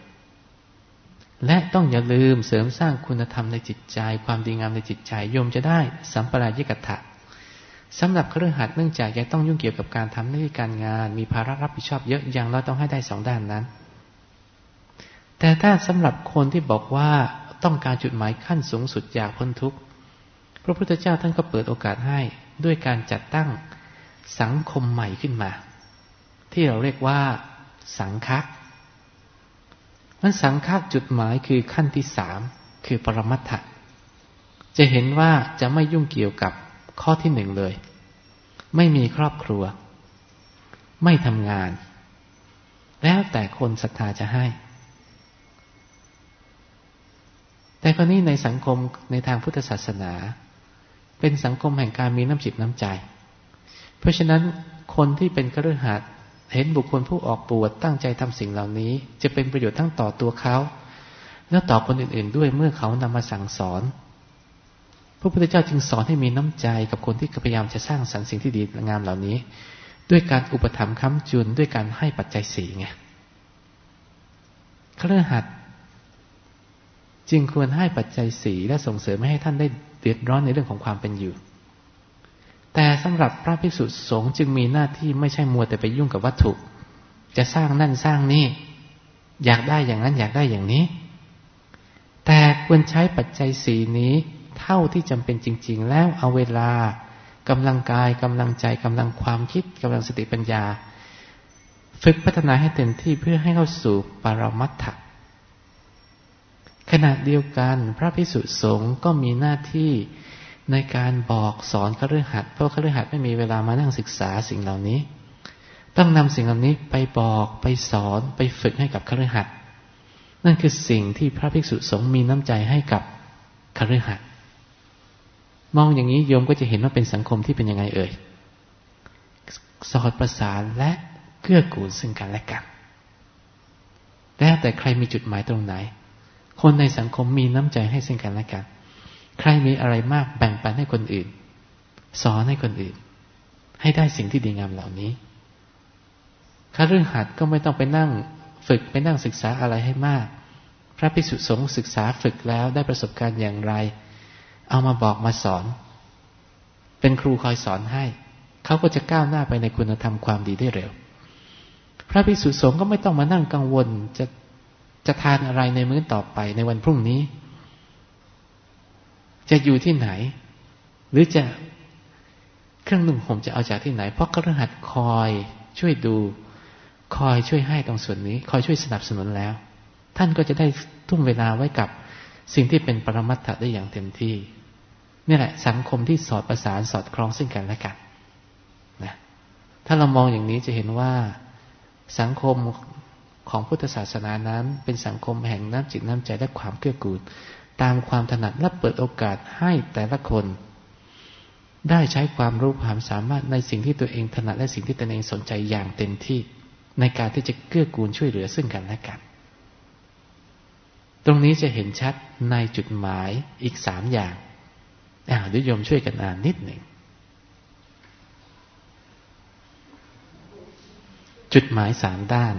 Speaker 2: และต้องอย่าลืมเสริมสร้างคุณธรรมในจิตใจ ความดีงามในจิตใจโยมจะได้ สัมปรายิกถะสำหรับเครือขัดเนื่องจากยังต้องยุ่งเกี่ยวกับการทำหน้าที่การงาน มีภาระรับผิดชอบเยอะอย่างเราต้องให้ได้สองด้านนั้น แต่ถ้าสำหรับคนที่บอกว่าต้องการจุดหมายขั้นสูงสุดอยากพ้นทุกข์พระพุทธเจ้าท่านก็เปิดโอกาสให้ด้วยการจัดตั้งสังคมใหม่ขึ้นมา ที่เราเรียกว่า สังฆะ มันสังฆะจุดหมายคือขั้นที่สามคือปรมัตถะจะเห็นว่าจะไม่ยุ่งเกี่ยวกับข้อที่หนึ่งเลย ไม่มีครอบครัว ไม่ทำงาน แล้วแต่คนศรัทธาจะให้ แต่คราวนี้ในสังคมในทางพุทธศาสนา เป็นสังคมแห่งการมีน้ำจิตน้ำใจ เพราะฉะนั้นคนที่เป็นกระหัส เห็นบุคคลผู้ออกปวดตั้งใจทำสิ่งเหล่านี้ จะเป็นประโยชน์ทั้งต่อตัวเขา และต่อคนอื่นๆ ด้วยเมื่อเขานำมาสั่งสอน พระพุทธเจ้าจึงสอนให้มีน้ำใจกับคนที่พยายามจะสร้างสรรค์สิ่งที่ดีงามเหล่านี้ ด้วยการอุปถัมภ์ค้ำจุนด้วยการให้ปัจจัยสี่ไงเครือหัดจึงควรให้ปัจจัยสีและส่งเสริมไม่ให้ท่านได้เดือดร้อนในเรื่องของความเป็นอยู่ แต่สำหรับพระภิกษุสงฆ์จึงมีหน้าที่ไม่ใช่มัวแต่ไปยุ่งกับวัตถุ จะสร้างนั่นสร้างนี่ อยากได้อย่างนั้นอยากได้อย่างนี้ แต่ควรใช้ปัจจัยสีนี้เท่าที่จำเป็นจริง ๆ แล้วเอาเวลากำลังกายกำลังใจกำลังความคิดกำลังสติปัญญา ฝึกพัฒนาให้เต็มที่เพื่อให้เข้าสู่ปรมัตถะขณะเดียวกันพระพิสุสงฆ์ก็มีหน้าที่ ในการบอกสอนคฤหัสถ์เพราะคฤหัสถ์ไม่มีเวลามานั่งศึกษาสิ่งเหล่านี้ ต้องนำสิ่งเหล่านี้ไปบอกไปสอนไปฝึกให้กับคฤหัสถ์นั่นคือสิ่งที่พระภิกษุสงฆ์มีน้ำใจให้กับคฤหัสถ์มองอย่างนี้โยมก็จะเห็นว่าเป็นสังคมที่เป็นยังไงเอ่ยสอดประสานและเกื้อกูลซึ่งกันและกันแล้วแต่ใครมีจุดหมายตรงไหน คนในสังคมมีน้ำใจให้ซึ่งกันและกัน ใครมีอะไรมากแบ่งปันให้คนอื่น สอนให้คนอื่น ให้ได้สิ่งที่ดีงามเหล่านี้ข้าเรื่องหัดก็ไม่ต้องไปนั่งฝึกไปนั่งศึกษาอะไรให้มาก พระภิกษุสงฆ์ศึกษาฝึกแล้วได้ประสบการณ์อย่างไร เอามาบอกมาสอน เป็นครูคอยสอนให้ เขาก็จะก้าวหน้าไปในคุณธรรมความดีได้เร็ว พระภิกษุสงฆ์ก็ไม่ต้องมานั่งกังวลจะจะทานอะไรในมื้อต่อไปในวันพรุ่งนี้ จะอยู่ที่ไหน หรือจะเครื่องนุ่งห่มจะเอาจากที่ไหน เพราะกระหัสคอยช่วยดู คอยช่วยให้ตรงส่วนนี้ คอยช่วยสนับสนุนแล้ว ท่านก็จะได้ทุ่มเวลาไว้กับสิ่งที่เป็นปรมัตถะได้อย่างเต็มที่นี่แหละ สังคมที่สอดประสานสอดคล้องซึ่งกันและกันนะถ้าเรามองอย่างนี้จะเห็นว่า สังคมของพุทธศาสนานั้น เป็นสังคมแห่งน้ำจิตน้ำใจและความเกื้อกูล ตามความถนัดและเปิดโอกาสให้แต่ละคน ได้ใช้ความรู้ความสามารถในสิ่งที่ตัวเองถนัดและสิ่งที่ตนเองสนใจอย่างเต็มที่ ในการที่จะเกื้อกูลช่วยเหลือซึ่งกันและกัน ตรงนี้จะเห็นชัดในจุดหมายอีกสามอย่างอ่าดุยมช่วยกันอ่านนิดหนึ่งจุดหมายสามด้าน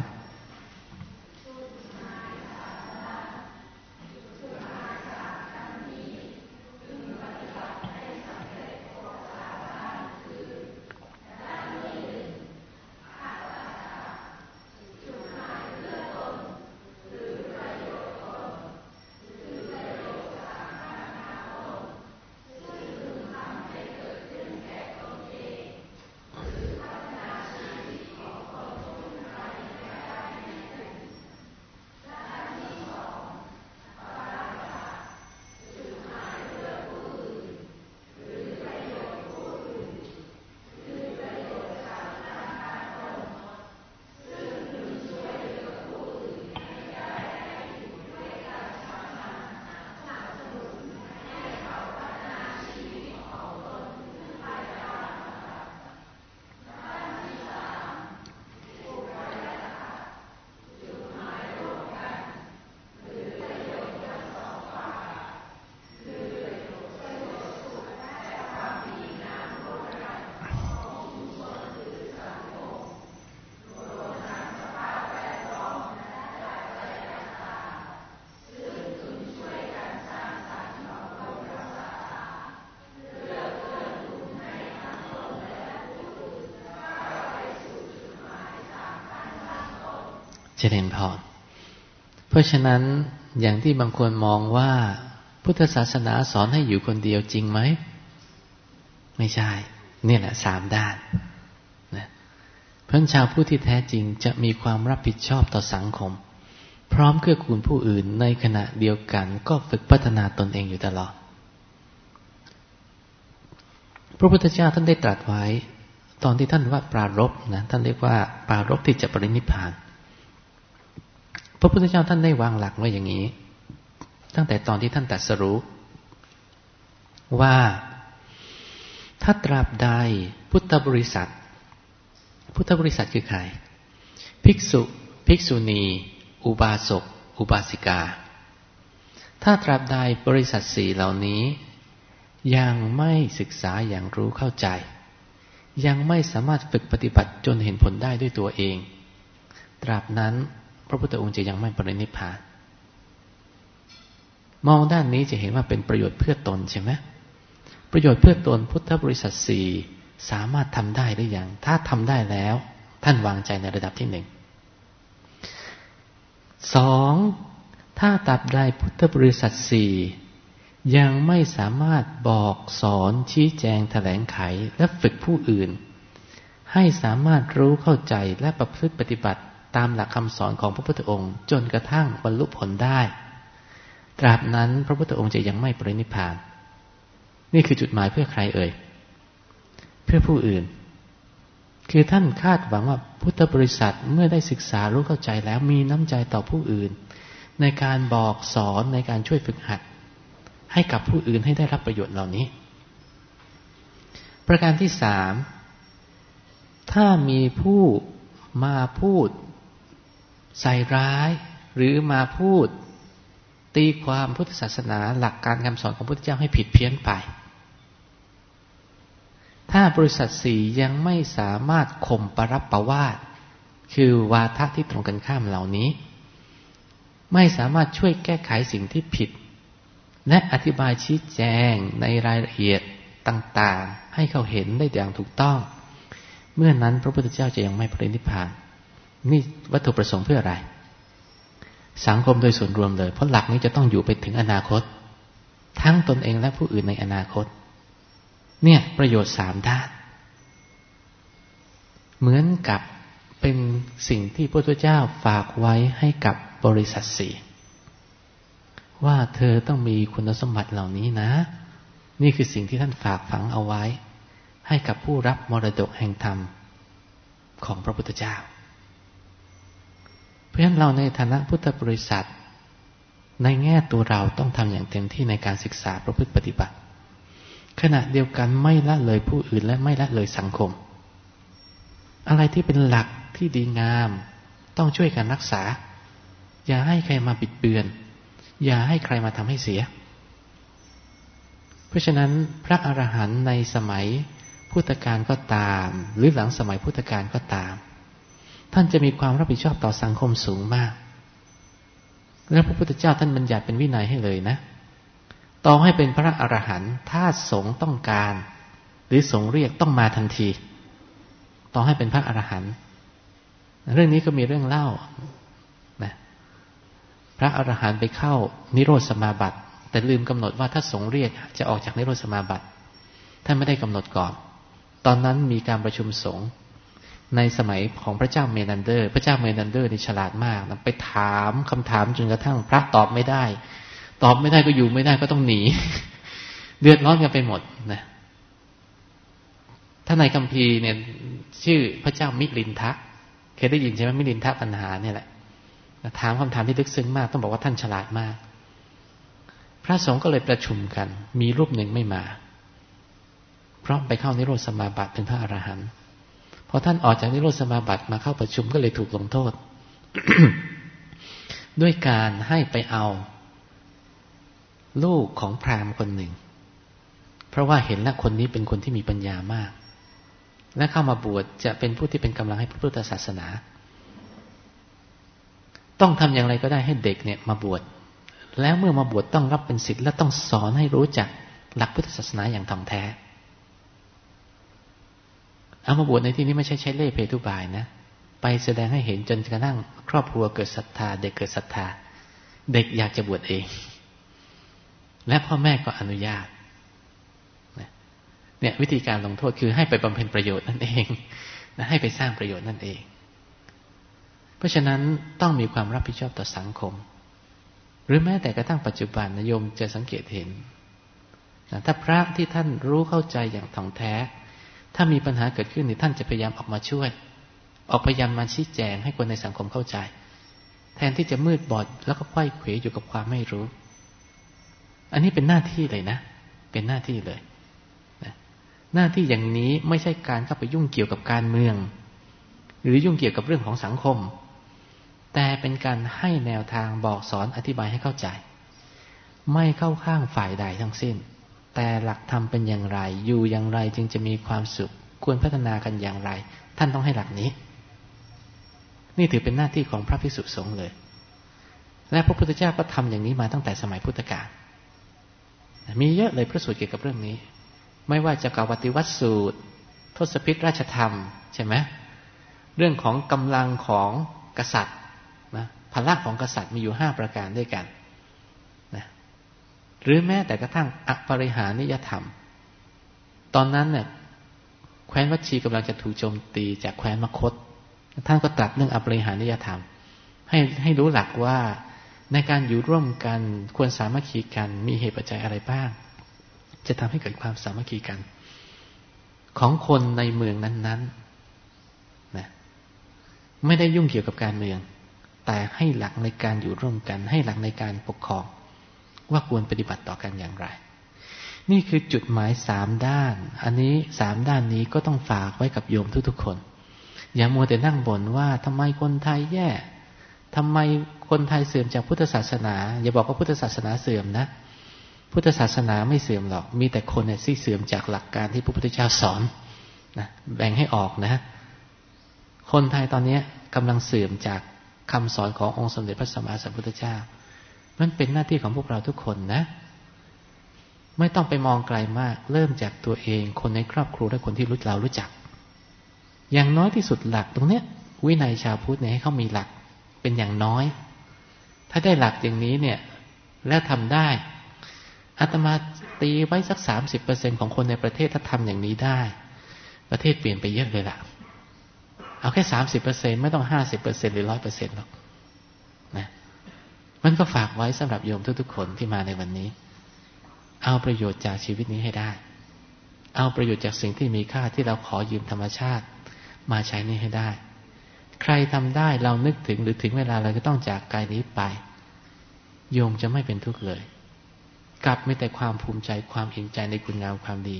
Speaker 2: ะฉะนั้นอย่างที่บางคนมองว่า พุทธศาสนาสอนให้อยู่คนเดียวจริงไหม ไม่ใช่นี่แหละสามด้านนะเพราะชาวผู้ที่แท้จริงจะมีความรับผิดชอบต่อสังคม พร้อมเกื้อกูลผู้อื่นในขณะเดียวกันก็ฝึกพัฒนาตนเองอยู่ตลอด พระพุทธเจ้าท่านได้ตรัสไว้ ตอนที่ท่านว่าปรารบนะท่านเรียกว่าปรารบที่จะปรินิพพาน ระพุทธเจ้าท่านได้วางหลักไว้อย่างนี้ ตั้งแต่ตอนที่ท่านตัดสรู้ว่าถ้าตราบใดพุทธบริษัท พุทธบริษัทคือใคร ภิกษุ ภิกษุณี อุบาสก อุบาสิกา ถ้าตราบใดบริษัทสี่เหล่านี้ ยังไม่ศึกษาอย่างรู้เข้าใจ ยังไม่สามารถฝึกปฏิบัติจนเห็นผลได้ด้วยตัวเอง ตราบนั้น พระพุทธองค์จะยังไม่ปรินิพพาน มองด้านนี้จะเห็นว่าเป็นประโยชน์เพื่อตนใช่ไหมประโยชน์เพื่อตนพุทธบริษัทสี่สามารถทำได้หรือยังถ้าทำได้แล้ว ท่านวางใจในระดับที่หนึ่งสองถ้าตับได้พุทธบริษัทสี่ยังไม่สามารถบอกสอนชี้แจงแถลงไขและฝึกผู้อื่น ให้สามารถรู้เข้าใจและประพฤติปฏิบัติ ตามหลักคำสอนของพระพุทธองค์ จนกระทั่งบรรลุผลได้ ตราบนั้นพระพุทธองค์จะยังไม่ปรินิพพาน นี่คือจุดหมายเพื่อใครเอ่ย เพื่อผู้อื่น คือท่านคาดหวังว่าพุทธบริษัทเมื่อได้ศึกษารู้เข้าใจแล้วมีน้ำใจต่อผู้อื่น ในการบอกสอนในการช่วยฝึกหัด ให้กับผู้อื่นให้ได้รับประโยชน์เหล่านี้ ประการที่สามถ้ามีผู้มาพูด ใส่ร้าย หรือมาพูด ตีความพุทธศาสนาหลักการคำสอนของพระพุทธเจ้าให้ผิดเพี้ยนไป ถ้าบริษัทสี่ยังไม่สามารถข่มปรับประวาทคือวาทะที่ตรงกันข้ามเหล่านี้ ไม่สามารถช่วยแก้ไขสิ่งที่ผิด และอธิบายชี้แจงในรายละเอียดต่างๆ ให้เขาเห็นได้อย่างถูกต้อง เมื่อนั้นพระพุทธเจ้าจะยังไม่ปรินิพพาน นี่วัตถุประสงค์เพื่ออะไร สังคมโดยส่วนรวมเลย เพราะหลักนี้จะต้องอยู่ไปถึงอนาคต ทั้งตนเองและผู้อื่นในอนาคต เนี่ยประโยชน์สามด้าน เหมือนกับเป็นสิ่งที่พระพุทธเจ้าฝากไว้ให้กับบริษัทสี่ว่าเธอต้องมีคุณสมบัติเหล่านี้นะ นี่คือสิ่งที่ท่านฝากฝังเอาไว้ ให้กับผู้รับมรดกแห่งธรรมของพระพุทธเจ้า ราะฉะนั้นเราในฐานะพุทธบริษัท ในแง่ตัวเราต้องทำอย่างเต็มที่ในการศึกษาประพฤติปฏิบัติ ขณะเดียวกันไม่ละเลยผู้อื่นและไม่ละเลยสังคม อะไรที่เป็นหลักที่ดีงาม ต้องช่วยกันรักษา อย่าให้ใครมาปิดเบือน อย่าให้ใครมาทำให้เสีย เพราะฉะนั้นพระอรหันต์ในสมัยพุทธกาลก็ตาม หรือหลังสมัยพุทธกาลก็ตาม ท่านจะมีความรับผิดชอบต่อสังคมสูงมาก และพระพุทธเจ้าท่านบัญญัติเป็นวินัยให้เลยนะ ต่อให้เป็นพระอรหันต์ถ้าสงฆ์ต้องการ หรือสงฆ์เรียกต้องมาทันที ต่อให้เป็นพระอรหันต์เรื่องนี้ก็มีเรื่องเล่านะพระอรหันต์ไปเข้านิโรธสมาบัติ แต่ลืมกำหนดว่าถ้าสงฆ์เรียกจะออกจากนิโรธสมาบัติท่านไม่ได้กำหนดก่อน ตอนนั้นมีการประชุมสงฆ์ ในสมัยของพระเจ้าเมนันเดอร์ พระเจ้าเมนันเดอร์นี่ฉลาดมากนะไปถามคำถามจนกระทั่งพระตอบไม่ได้ ตอบไม่ได้ก็อยู่ไม่ได้ก็ต้องหนี เดือดร้อนกันไปหมดนะถ้าในคัมภีร์เนี่ย ชื่อพระเจ้ามิลินทะเคยได้ยินใช่ไหมมิลินทะปัญหาเนี่ยแหละถามคำถามที่ลึกซึ้งมาก ต้องบอกว่าท่านฉลาดมาก พระสงฆ์ก็เลยประชุมกัน มีรูปหนึ่งไม่มา เพราะไปเข้านิโรธสมาบัติเป็นพระอรหันต์ อท่านออกจากนิโรธสมาบัติมาเข้าประชุมก็เลยถูกลงโทษ ด้วยการให้ไปเอา ลูกของพราหมณ์คนหนึ่ง เพราะว่าเห็นแล้วคนนี้เป็นคนที่มีปัญญามาก และเข้ามาบวชจะเป็นผู้ที่เป็นกำลังให้พระพุทธศาสนา ต้องทำอย่างไรก็ได้ให้เด็กเนี่ยมาบวชแล้วเมื่อมาบวชต้องรับเป็นศิษย์และต้องสอนให้รู้จักหลักพุทธศาสนาอย่างถ่องแท้ เอามาบวชในที่นี้ไม่ใช่ใช้เล่เพทุบายนะ ไปแสดงให้เห็นจนกระทั่งครอบครัวเกิดศรัทธา เด็กเกิดศรัทธา เด็กอยากจะบวชเอง และพ่อแม่ก็อนุญาตเนี่ยวิธีการลงโทษคือให้ไปบำเพ็ญประโยชน์นั่นเองนะให้ไปสร้างประโยชน์นั่นเอง เพราะฉะนั้นต้องมีความรับผิดชอบต่อสังคม หรือแม้แต่กระทั่งปัจจุบันนโยมจะสังเกตเห็นนะถ้าพระที่ท่านรู้เข้าใจอย่างถ่องแท้ ถ้ามีปัญหาเกิดขึ้นนี่ท่านจะพยายามออกมาช่วย ออกพยายามมาชี้แจงให้คนในสังคมเข้าใจ แทนที่จะมืดบอดแล้วก็ไขว้เขวอยู่กับความไม่รู้ อันนี้เป็นหน้าที่เลยนะ เป็นหน้าที่เลยหน้าที่อย่างนี้ไม่ใช่การเข้าไปยุ่งเกี่ยวกับการเมือง หรือยุ่งเกี่ยวกับเรื่องของสังคม แต่เป็นการให้แนวทางบอกสอนอธิบายให้เข้าใจ ไม่เข้าข้างฝ่ายใดทั้งสิ้น แต่หลักธรรมเป็นอย่างไร อยู่อย่างไรจึงจะมีความสุข ควรพัฒนากันอย่างไร ท่านต้องให้หลักนี้ นี่ถือเป็นหน้าที่ของพระภิกษุสงฆ์เลย และพระพุทธเจ้าก็ทำอย่างนี้มาตั้งแต่สมัยพุทธกาลมีเยอะเลยพระสูตรเกี่ยวกับเรื่องนี้ ไม่ว่าจะกับวัติวัตสูตร ทศพิธราชธรรมใช่ไหมเรื่องของกำลังของกษัตริย์นะพละของกษัตริย์มีอยู่ห้าประการด้วยกัน หรือแม้แต่กระทั่งอปริหานิยธรรม ตอนนั้นเนี่ยแคว้นวัชีกำลังจะถูกโจมตีจากแคว้นมคต ท่านก็ตรัสเรื่องอปริหานิยธรรม ให้ให้รู้หลักว่าในการอยู่ร่วมกันควรสามัคคีกัน มีเหตุปัจจัยอะไรบ้าง จะทำให้เกิดความสามัคคีกัน ของคนในเมืองนั้นๆนะไม่ได้ยุ่งเกี่ยวกับการเมือง แต่ให้หลักในการอยู่ร่วมกัน ให้หลักในการปกครอง ว่าควรปฏิบัติต่อกันอย่างไร นี่คือจุดหมายสามด้าน อันนี้สามด้านนี้ก็ต้องฝากไว้กับโยมทุกๆคน อย่ามัวแต่นั่งบ่นว่าทำไมคนไทยแย่ทำไมคนไทยเสื่อมจากพุทธศาสนา อย่าบอกว่าพุทธศาสนาเสื่อมนะ พุทธศาสนาไม่เสื่อมหรอก มีแต่คนเนี่ยที่เสื่อมจากหลักการที่พระพุทธเจ้าสอนนะแบ่งให้ออกนะ คนไทยตอนนี้กำลังเสื่อมจากคำสอนขององค์สมเด็จพระสัมมาสัมพุทธเจ้า มันเป็นหน้าที่ของพวกเราทุกคนนะ ไม่ต้องไปมองไกลมาก เริ่มจากตัวเอง คนในครอบครัวและคนที่รู้เรารู้จัก อย่างน้อยที่สุดหลักตรงเนี้ย วินัยชาวพุทธเนี่ยให้เขามีหลัก เป็นอย่างน้อย ถ้าได้หลักอย่างนี้เนี่ย แล้วทำได้อาตมาตีไว้สักสามสิบเปอร์เซ็นของคนในประเทศถ้าทำอย่างนี้ได้ ประเทศเปลี่ยนไปเยอะเลยล่ะ เอาแค่สามสิบเปอร์เซ็นไม่ต้องห้าสิบเปอร์เซ็นหรือร้อยเปอร์เซ็นหรอกนะ มันก็ฝากไว้สำหรับโยมทุกๆคนที่มาในวันนี้ เอาประโยชน์จากชีวิตนี้ให้ได้ เอาประโยชน์จากสิ่งที่มีค่าที่เราขอยืมธรรมชาติ มาใช้นี้ให้ได้ ใครทำได้เรานึกถึงหรือถึงเวลาเราจะต้องจากกายนี้ไป โยมจะไม่เป็นทุกข์เลย กลับไมีแต่ความภูมิใจความอิ่มใจในคุณงามความดี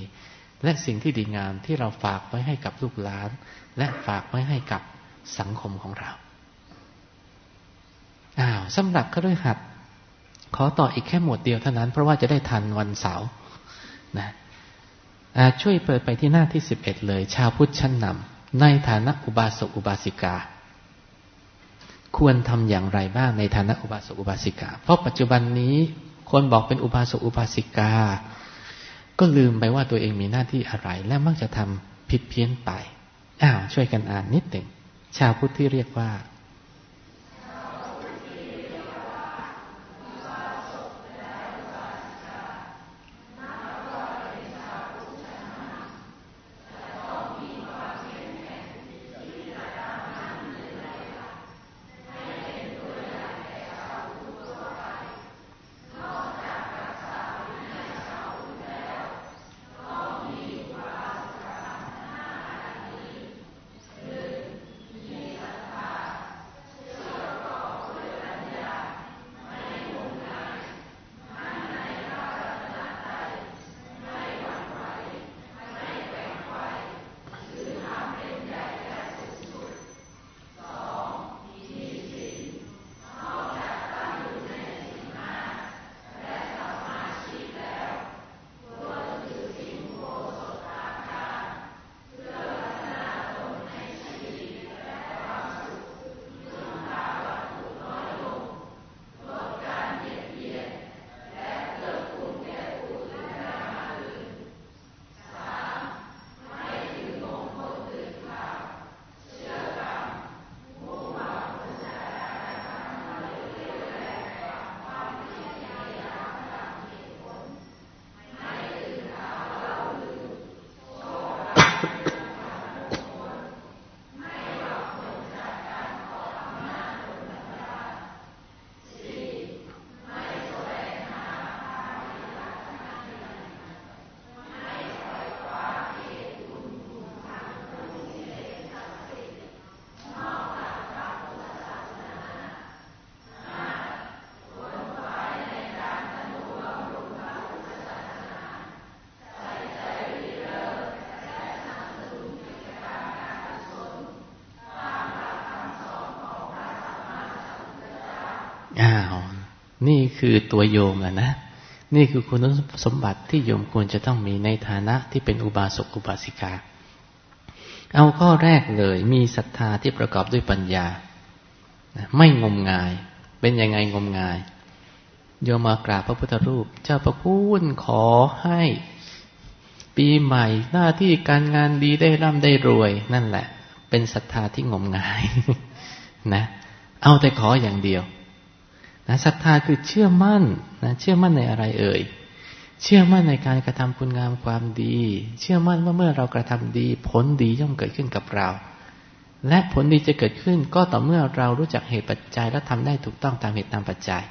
Speaker 2: และสิ่งที่ดีงามที่เราฝากไว้ให้กับลูกหลาน และฝากไว้ให้กับสังคมของเรา อ้าวสำหรับคฤหัสถ์ขอต่ออีกแค่หมวดเดียวเท่านั้น เพราะว่าจะได้ทันวันเสาร์นะช่วยเปิดไปที่หน้าที่สิบเอ็ดเลย ชาวพุทธชั้นนำในฐานะอุบาสกอุบาสิกา ควรทำอย่างไรบ้างในฐานะอุบาสกอุบาสิกา เพราะปัจจุบันนี้คนบอกเป็นอุบาสกอุบาสิกา ก็ลืมไปว่าตัวเองมีหน้าที่อะไร และมักจะทำผิดเพี้ยนไปอ้าวช่วยกันอ่านนิดหนึ่งชาวพุทธที่เรียกว่า นี่คือตัวโยมอะนะ นี่คือคุณสมบัติที่โยมควรจะต้องมีในฐานะที่เป็นอุบาสกอุบาสิกา เอาข้อแรกเลยมีศรัทธาที่ประกอบด้วยปัญญา ไม่งมงาย เป็นยังไงงมงาย โยมมากราบพระพุทธรูป เจ้าประคุณขอให้ปีใหม่หน้าที่การงานดีได้ร่ำได้รวย นั่นแหละ เป็นศรัทธาที่งมงายนะ เอาแต่ขออย่างเดียว นะศรัทธาคือเชื่อมั่นนะเชื่อมั่นในอะไรเอ่ย เชื่อมั่นในการกระทำคุณงามความดี เชื่อมั่นว่าเมื่อเรากระทำดี ผลดีย่อมเกิดขึ้นกับเรา และผลดีจะเกิดขึ้นก็ต่อเมื่อเรารู้จักเหตุปัจจัยและทำได้ถูกต้องตามเหตุตามปัจจัย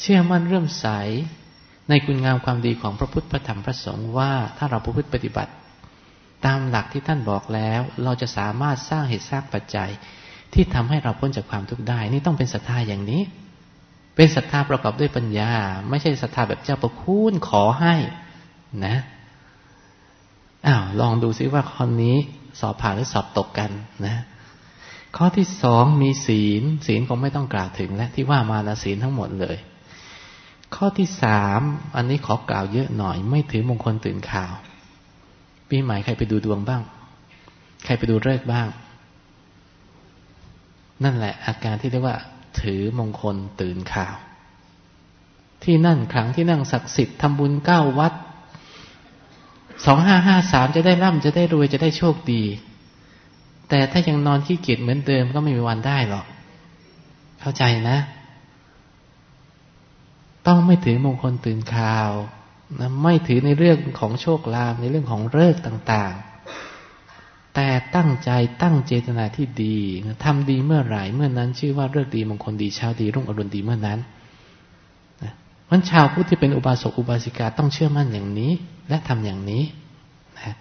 Speaker 2: เชื่อมั่นเรื่มใสในคุณงามความดีของพระพุทธพระธรรมพระสงฆ์ว่าถ้าเราประพฤติปฏิบัติ ตามหลักที่ท่านบอกแล้ว เราจะสามารถสร้างเหตุสร้างปัจจัย ที่ทำให้เราพ้นจากความทุกข์ได้ นี่ต้องเป็นศรัทธาอย่างนี้ เป็นศรัทธาประกอบด้วยปัญญา ไม่ใช่ศรัทธาแบบเจ้าประคุณขอให้นะอ้าวลองดูซิว่าข้อนี้สอบผ่านหรือสอบตกกันนะ ข้อที่สองมีศีล ศีลคงไม่ต้องกล่าวถึงและที่ว่ามาละศีลทั้งหมดเลย ข้อที่สามอันนี้ขอกล่าวเยอะหน่อย ไม่ถือมงคลตื่นข่าว ปีใหม่ใครไปดูดวงบ้าง ใครไปดูเลิกบ้าง นั่นแหละอาการที่เรียกว่า ถือมงคลตื่นข่าว ที่นั่นครั้งที่นั่งศักดิ์สิทธิ์ทำบุญเก้าวัดสองห้าห้าสามจะได้ร่ำจะได้รวยจะได้โชคดี แต่ถ้ายังนอนขี้เกียจเหมือนเดิมก็ไม่มีวันได้หรอก เข้าใจนะ ต้องไม่ถือมงคลตื่นข่าวนะไม่ถือในเรื่องของโชคลาภในเรื่องของเลิกต่างๆ แต่ตั้งใจตั้งเจตนาที่ดีทำดีเมื่อไหร่เมื่อนั้น ชื่อว่าเลิกดีมงคลดีเช้าดี รุ่งอรุณดีเมื่อนั้นวันชาวพุทธที่เป็นอุบาสกอุบาสิกาต้องเชื่อมั่นอย่างนี้ และทำอย่างนี้นะ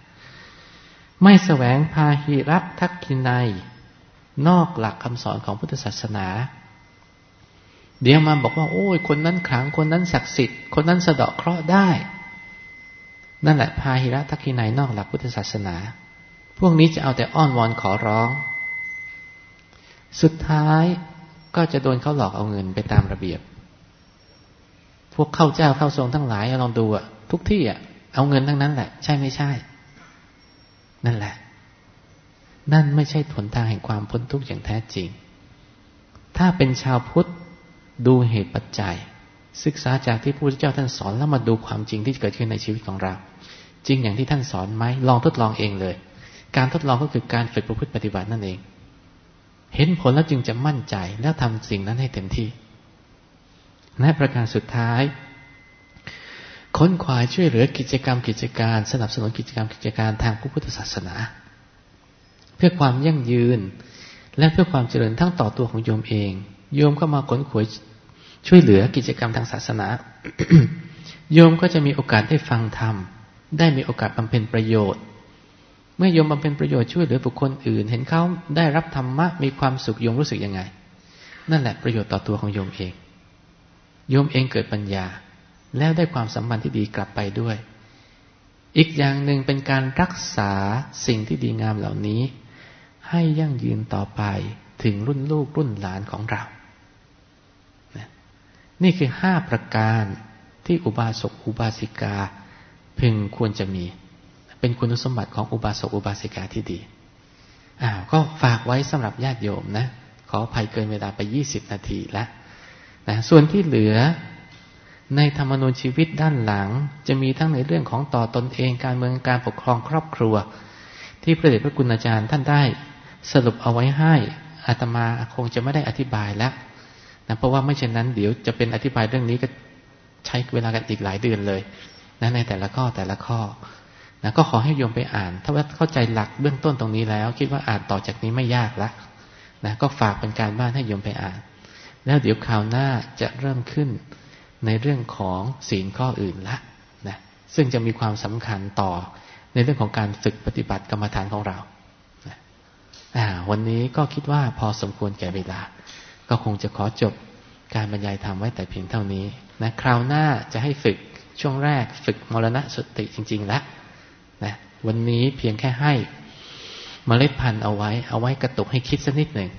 Speaker 2: ไม่แสวงพาหิรัทักขินัย นอกหลักคำสอนของพุทธศาสนา เดี๋ยวมาบอกว่า โอ้ย คนนั้นขลังคนนั้นศักดิ์สิทธิ์คนนั้นสะเดาะเคราะห์ได้ นั่นแหละพาหิระทักขินายนอกหลักพุทธศาสนา พวกนี้จะเอาแต่อ้อนวอนขอร้อง สุดท้ายก็จะโดนเขาหลอกเอาเงินไปตามระเบียบ พวกเข้าเจ้าเข้าทรงทั้งหลายลองดูอะทุกที่อะเอาเงินทั้งนั้นแหละ ใช่ไม่ใช่ นั่นแหละ นั่นไม่ใช่ผลทางแห่งความพ้นทุกข์อย่างแท้จริง ถ้าเป็นชาวพุทธดูเหตุปัจจัย ศึกษาจากที่พระพุทธเจ้าท่านสอนแล้วมาดูความจริงที่เกิดขึ้นในชีวิตของเรา จริงอย่างที่ท่านสอนไหมลองทดลองเองเลย การทดลองก็คือการฝึกประพฤติปฏิบัตินั่นเอง เห็นผลแล้วจึงจะมั่นใจแล้วทำสิ่งนั้นให้เต็มที่และประการสุดท้าย ค้นคว้าช่วยเหลือกิจกรรมกิจการ สนับสนุนกิจกรรมกิจการทางพระพุทธศาสนา เพื่อความยั่งยืน และเพื่อความเจริญทั้งต่อตัวของโยมเอง โยมก็มาค้นคว้าช่วยเหลือกิจกรรมทางศาสนา โยมก็จะมีโอกาสได้ฟังธรรมได้มีโอกาสบำเพ็ญประโยชน์ เมื่อโยมบำเพ็ญประโยชน์ช่วยเหลือบุคคลอื่น เห็นเขาได้รับธรรมะมีความสุขโยมรู้สึกยังไง นั่นแหละประโยชน์ต่อตัวของโยมเอง โยมเองเกิดปัญญา แล้วได้ความสัมพันธ์ที่ดีกลับไปด้วย อีกอย่างหนึ่งเป็นการรักษาสิ่งที่ดีงามเหล่านี้ ให้ยั่งยืนต่อไปถึงรุ่นลูกรุ่นหลานของเรา นี่คือห้าประการที่อุบาสกอุบาสิกา พึงควรจะมี เป็นคุณสมบัติของอุบาสกอุบาสิกาที่ดีอ้าวก็ฝากไว้สำหรับญาติโยมนะ ขออภัยเกินเวลาไปยี่สิบนาทีแล้วนะส่วนที่เหลือในธรรมนูญชีวิตด้านหลัง จะมีทั้งในเรื่องของต่อตนเองการเมืองการปกครองครอบครัว ที่พระเดชพระคุณอาจารย์ท่านได้สรุปเอาไว้ให้อาตมาคงจะไม่ได้อธิบายแล้วนะเพราะว่าไม่เช่นนั้นเดี๋ยวจะเป็นอธิบายเรื่องนี้ก็ใช้เวลากันอีกหลายเดือนเลยนะในแต่ละข้อแต่ละข้อ นะก็ขอให้โยมไปอ่าน ถ้าว่าเข้าใจหลักเบื้องต้นตรงนี้แล้ว คิดว่าอ่านต่อจากนี้ไม่ยากละนะก็ฝากเป็นการบ้านให้โยมไปอ่าน แล้วเดี๋ยวคราวหน้าจะเริ่มขึ้นในเรื่องของศีลข้ออื่นละนะซึ่งจะมีความสำคัญต่อในเรื่องของการฝึกปฏิบัติกรรมฐานของเรานะอ่าวันนี้ก็คิดว่าพอสมควรแก่เวลา ก็คงจะขอจบการบรรยายธรรมไว้แต่เพียงเท่านี้นะคราวหน้าจะให้ฝึกช่วงแรกฝึกมรณะสติจริง ๆ แล้วนะ วันนี้เพียงแค่ให้มเมล็ดพันธุ์เอาไว้ เอาไว้กระตุกให้คิดสักนิดหนึ่ง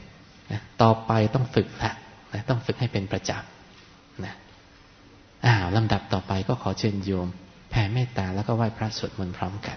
Speaker 2: นะต่อไปต้องฝึกละนะต้องฝึกให้เป็นประจำนะอ้าวลำดับต่อไปก็ขอเชิญโยม แผ่เมตตาแล้วก็ไหว้พระสวดมนต์พร้อมกัน